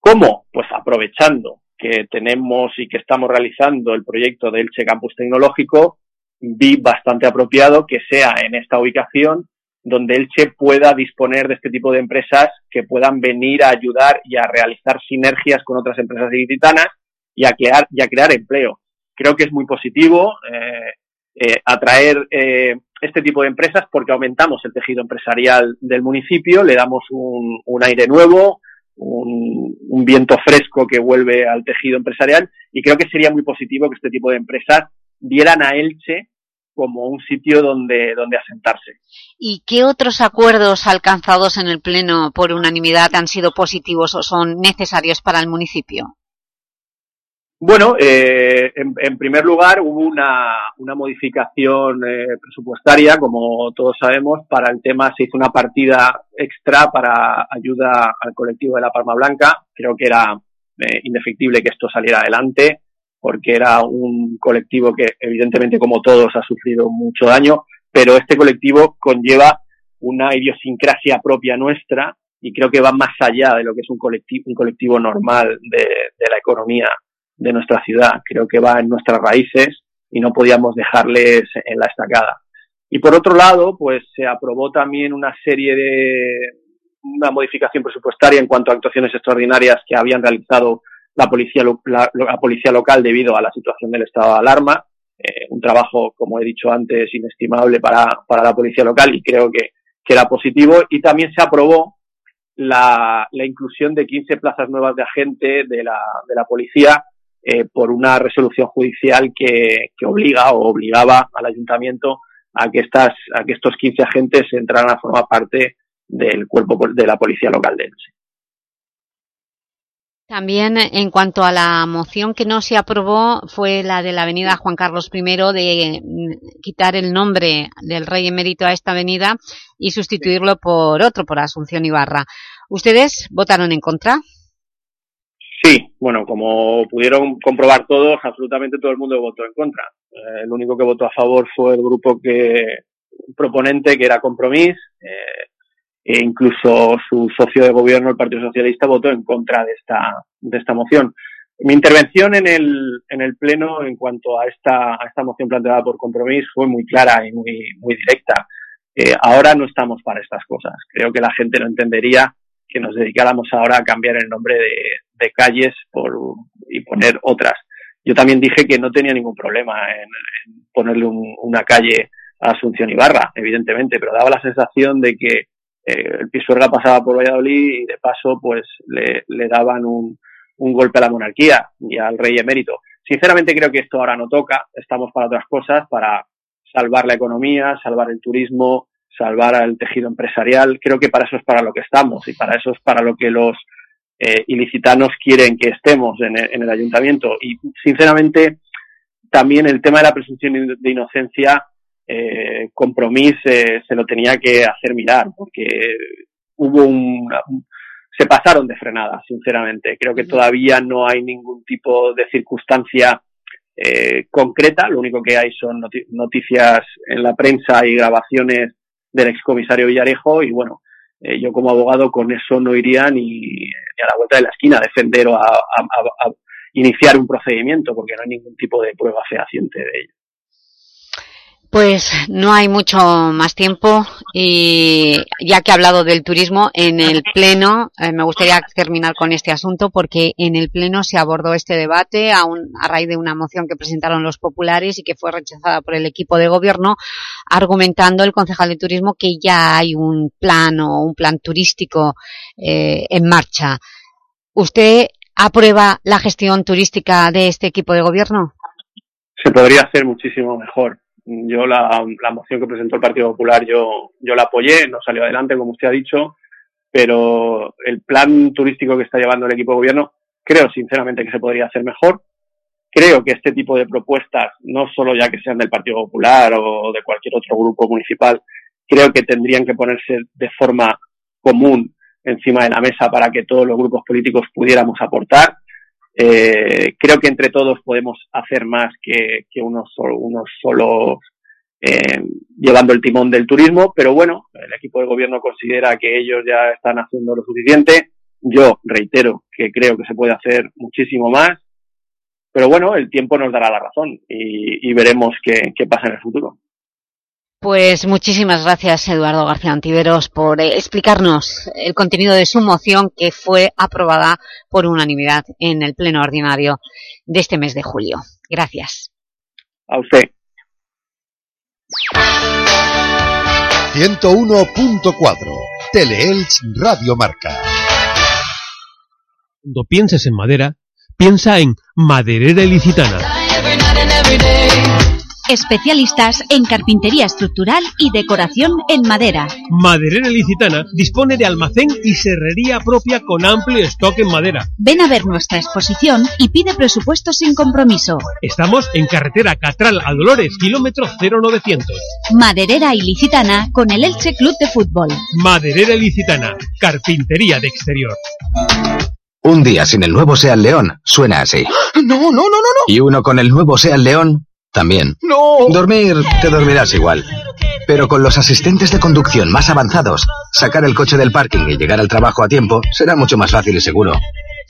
¿Cómo? Pues aprovechando que tenemos y que estamos realizando el proyecto de Elche Campus Tecnológico, vi bastante apropiado que sea en esta ubicación donde Elche pueda disponer de este tipo de empresas que puedan venir a ayudar y a realizar sinergias con otras empresas ilicitanas y a crear, y a crear empleo. Creo que es muy positivo eh, eh, atraer eh, este tipo de empresas porque aumentamos el tejido empresarial del municipio, le damos un, un aire nuevo, un, un, viento fresco que vuelve al tejido empresarial y creo que sería muy positivo que este tipo de empresas dieran a Elche como un sitio donde, donde asentarse. ¿Y qué otros acuerdos alcanzados en el Pleno por unanimidad han sido positivos o son necesarios para el municipio? Bueno, eh, en, en, primer lugar hubo una, una modificación eh, presupuestaria, como todos sabemos, para el tema se hizo una partida extra para ayuda al colectivo de la Palma Blanca. Creo que era eh, indefectible que esto saliera adelante porque era un colectivo que evidentemente como todos ha sufrido mucho daño, pero este colectivo conlleva una idiosincrasia propia nuestra y creo que va más allá de lo que es un colectivo, un colectivo normal de, de la economía de nuestra ciudad. Creo que va en nuestras raíces y no podíamos dejarles en la estacada. Y por otro lado, pues se aprobó también una serie de una modificación presupuestaria en cuanto a actuaciones extraordinarias que habían realizado la policía, la, la policía local debido a la situación del estado de alarma. eh, un trabajo, como he dicho antes, inestimable para, para la policía local y creo que, que era positivo. Y también se aprobó la, la inclusión de 15 plazas nuevas de agente de la, de la policía eh, por una resolución judicial que, que obliga o obligaba al ayuntamiento a que estas, a que estos 15 agentes entraran a formar parte del cuerpo de la policía local de Elche. También en cuanto a la moción que no se aprobó fue la de la avenida Juan Carlos I de mm, quitar el nombre del rey emérito a esta avenida y sustituirlo por otro, por Asunción Ibarra. ¿Ustedes votaron en contra? Sí, bueno, como pudieron comprobar todos, absolutamente todo el mundo votó en contra. Eh, el único que votó a favor fue el grupo que proponente, que era Compromís, eh, e incluso su socio de gobierno, el Partido Socialista, votó en contra de esta, de esta moción. Mi intervención en el, en el Pleno en cuanto a esta, a esta moción planteada por Compromís fue muy clara y muy, muy directa. Eh, ahora no estamos para estas cosas. Creo que la gente no entendería que nos dedicáramos ahora a cambiar el nombre de, de calles por, y poner otras. Yo también dije que no tenía ningún problema en, en ponerle un, una calle a Asunción Ibarra, evidentemente, pero daba la sensación de que eh, el Pisuerga pasaba por Valladolid y de paso pues le, daban un, golpe a la monarquía y al rey emérito. Sinceramente creo que esto ahora no toca, estamos para otras cosas, para salvar la economía, salvar el turismo, salvar al tejido empresarial. Creo que para eso es para lo que estamos y para eso es para lo que los eh, ilicitanos quieren que estemos en el ayuntamiento. Y sinceramente también el tema de la presunción de inocencia eh, compromiso eh, se lo tenía que hacer mirar porque hubo un, se pasaron de frenada, sinceramente. Creo que todavía no hay ningún tipo de circunstancia eh, concreta. Lo único que hay son noticias en la prensa y grabaciones del excomisario Villarejo y bueno, eh, yo como abogado con eso no iría ni, ni, a la vuelta de la esquina a defender o a, a, a, a iniciar un procedimiento porque no hay ningún tipo de prueba fehaciente de ello. Pues no hay mucho más tiempo y ya que he hablado del turismo, en el Pleno, eh, me gustaría terminar con este asunto porque en el Pleno se abordó este debate a, a raíz de una moción que presentaron los populares y que fue rechazada por el equipo de gobierno, argumentando el concejal de turismo que ya hay un plan o un plan turístico eh, en marcha. ¿Usted aprueba la gestión turística de este equipo de gobierno? Se podría hacer muchísimo mejor yo la, moción que presentó el Partido Popular yo, yo la apoyé, no salió adelante, como usted ha dicho, pero el plan turístico que está llevando el equipo de gobierno creo sinceramente que se podría hacer mejor. Creo que este tipo de propuestas, no solo ya que sean del Partido Popular o de cualquier otro grupo municipal, creo que tendrían que ponerse de forma común encima de la mesa para que todos los grupos políticos pudiéramos aportar. Eh, creo que entre todos podemos hacer más que, que unos, solo, unos solos eh, llevando el timón del turismo, pero bueno, el equipo de gobierno considera que ellos ya están haciendo lo suficiente. Yo reitero que creo que se puede hacer muchísimo más, pero bueno, el tiempo nos dará la razón y, y veremos qué, qué pasa en el futuro. Pues muchísimas gracias, Eduardo García Antiveros, por eh, explicarnos el contenido de su moción que fue aprobada por unanimidad en el Pleno Ordinario de este mes de julio. Gracias. A usted. 101.4 Teleelch Radio Marca. Cuando pienses en madera, piensa en Maderera Ilicitana. Especialistas en carpintería estructural y decoración en madera. Maderera Licitana dispone de almacén y serrería propia con amplio stock en madera. Ven a ver nuestra exposición y pide presupuesto sin compromiso. Estamos en carretera Catral a Dolores, kilómetro 0900. Maderera Ilicitana con el Elche Club de Fútbol. Maderera Ilicitana, carpintería de exterior. Un día sin el nuevo Seat León suena así. No, no, no, no, no. Y uno con el nuevo Seat León también. No. Dormir, te dormirás igual. Pero con los asistentes de conducción más avanzados, sacar el coche del parking y llegar al trabajo a tiempo será mucho más fácil y seguro.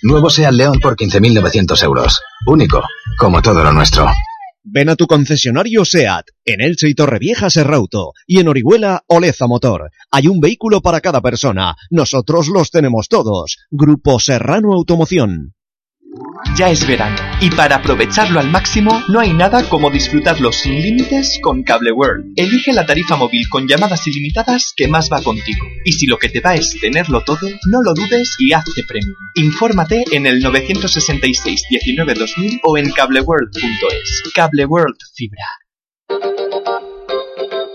Nuevo Seat León por 15.900 euros. Único, como todo lo nuestro. Ven a tu concesionario SEAT, en Elche y Torrevieja Serrauto, y en Orihuela Oleza Motor. Hay un vehículo para cada persona. Nosotros los tenemos todos. Grupo Serrano Automoción. Ya es verano y para aprovecharlo al máximo no hay nada como disfrutarlo sin límites con Cable World. Elige la tarifa móvil con llamadas ilimitadas que más va contigo. Y si lo que te va es tenerlo todo, no lo dudes y hazte premium. Infórmate en el 966 19 2000 o en cableworld.es. Cable World Fibra.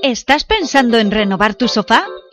¿Estás pensando en renovar tu sofá?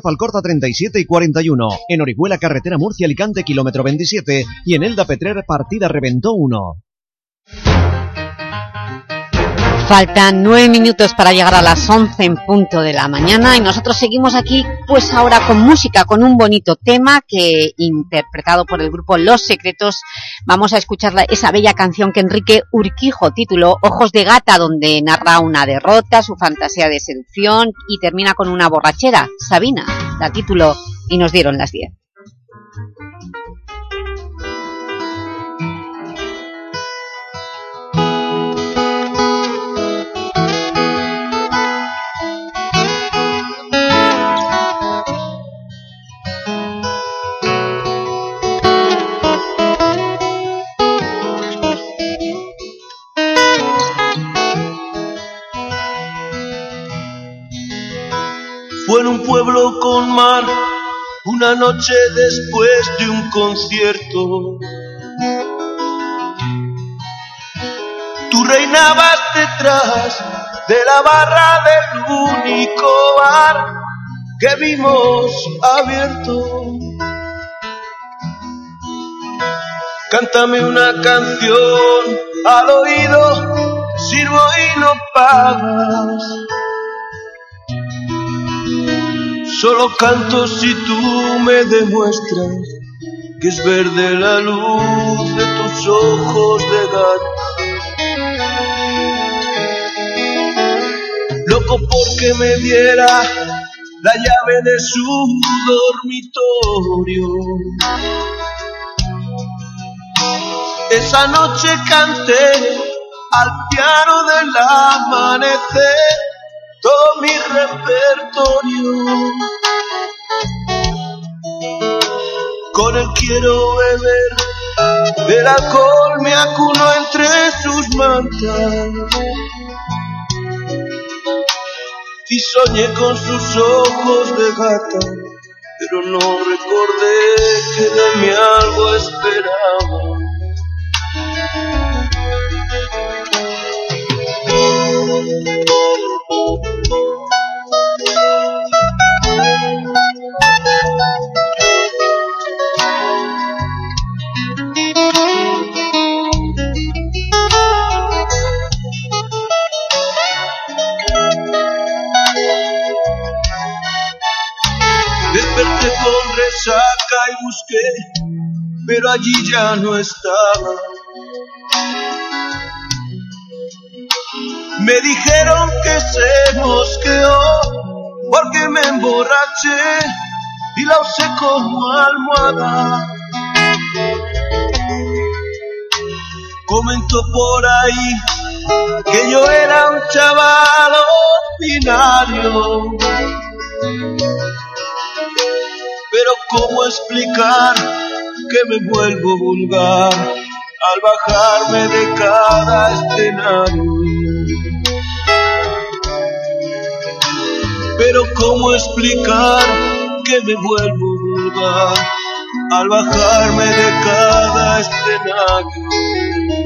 Falcorta 37 y 41, en Orihuela Carretera Murcia Alicante kilómetro 27 y en Elda Petrer Partida Reventó 1. Faltan nueve minutos para llegar a las once en punto de la mañana y nosotros seguimos aquí pues ahora con música, con un bonito tema que interpretado por el grupo Los Secretos vamos a escuchar la- esa bella canción que Enrique Urquijo tituló Ojos de Gata donde narra una derrota, su fantasía de seducción y termina con una borrachera, Sabina, la tituló y nos dieron las 10. Fue en un pueblo con mar, una noche después de un concierto. Tú reinabas detrás de la barra del único bar que vimos abierto. Cántame una canción al oído, sirvo y no pagas. Solo canto si tú me demuestras que es verde la luz de tus ojos de gato. Loco porque me diera la llave de su dormitorio. Esa noche canté al piano del amanecer todo mi repertorio. Con él quiero beber, el alcohol me acuno entre sus mantas. Y soñé con sus ojos de gata, pero no recordé que de mí algo esperaba. Desperté con resaca y busqué, pero allí ya no estaba. Me dijeron que se mosqueó porque me emborraché y la usé como almohada. Comentó por ahí que yo era un chaval ordinario. Pero ¿cómo explicar que me vuelvo vulgar al bajarme de cada escenario? Pero ¿cómo explicar que me vuelvo vulgar al bajarme de cada escenario?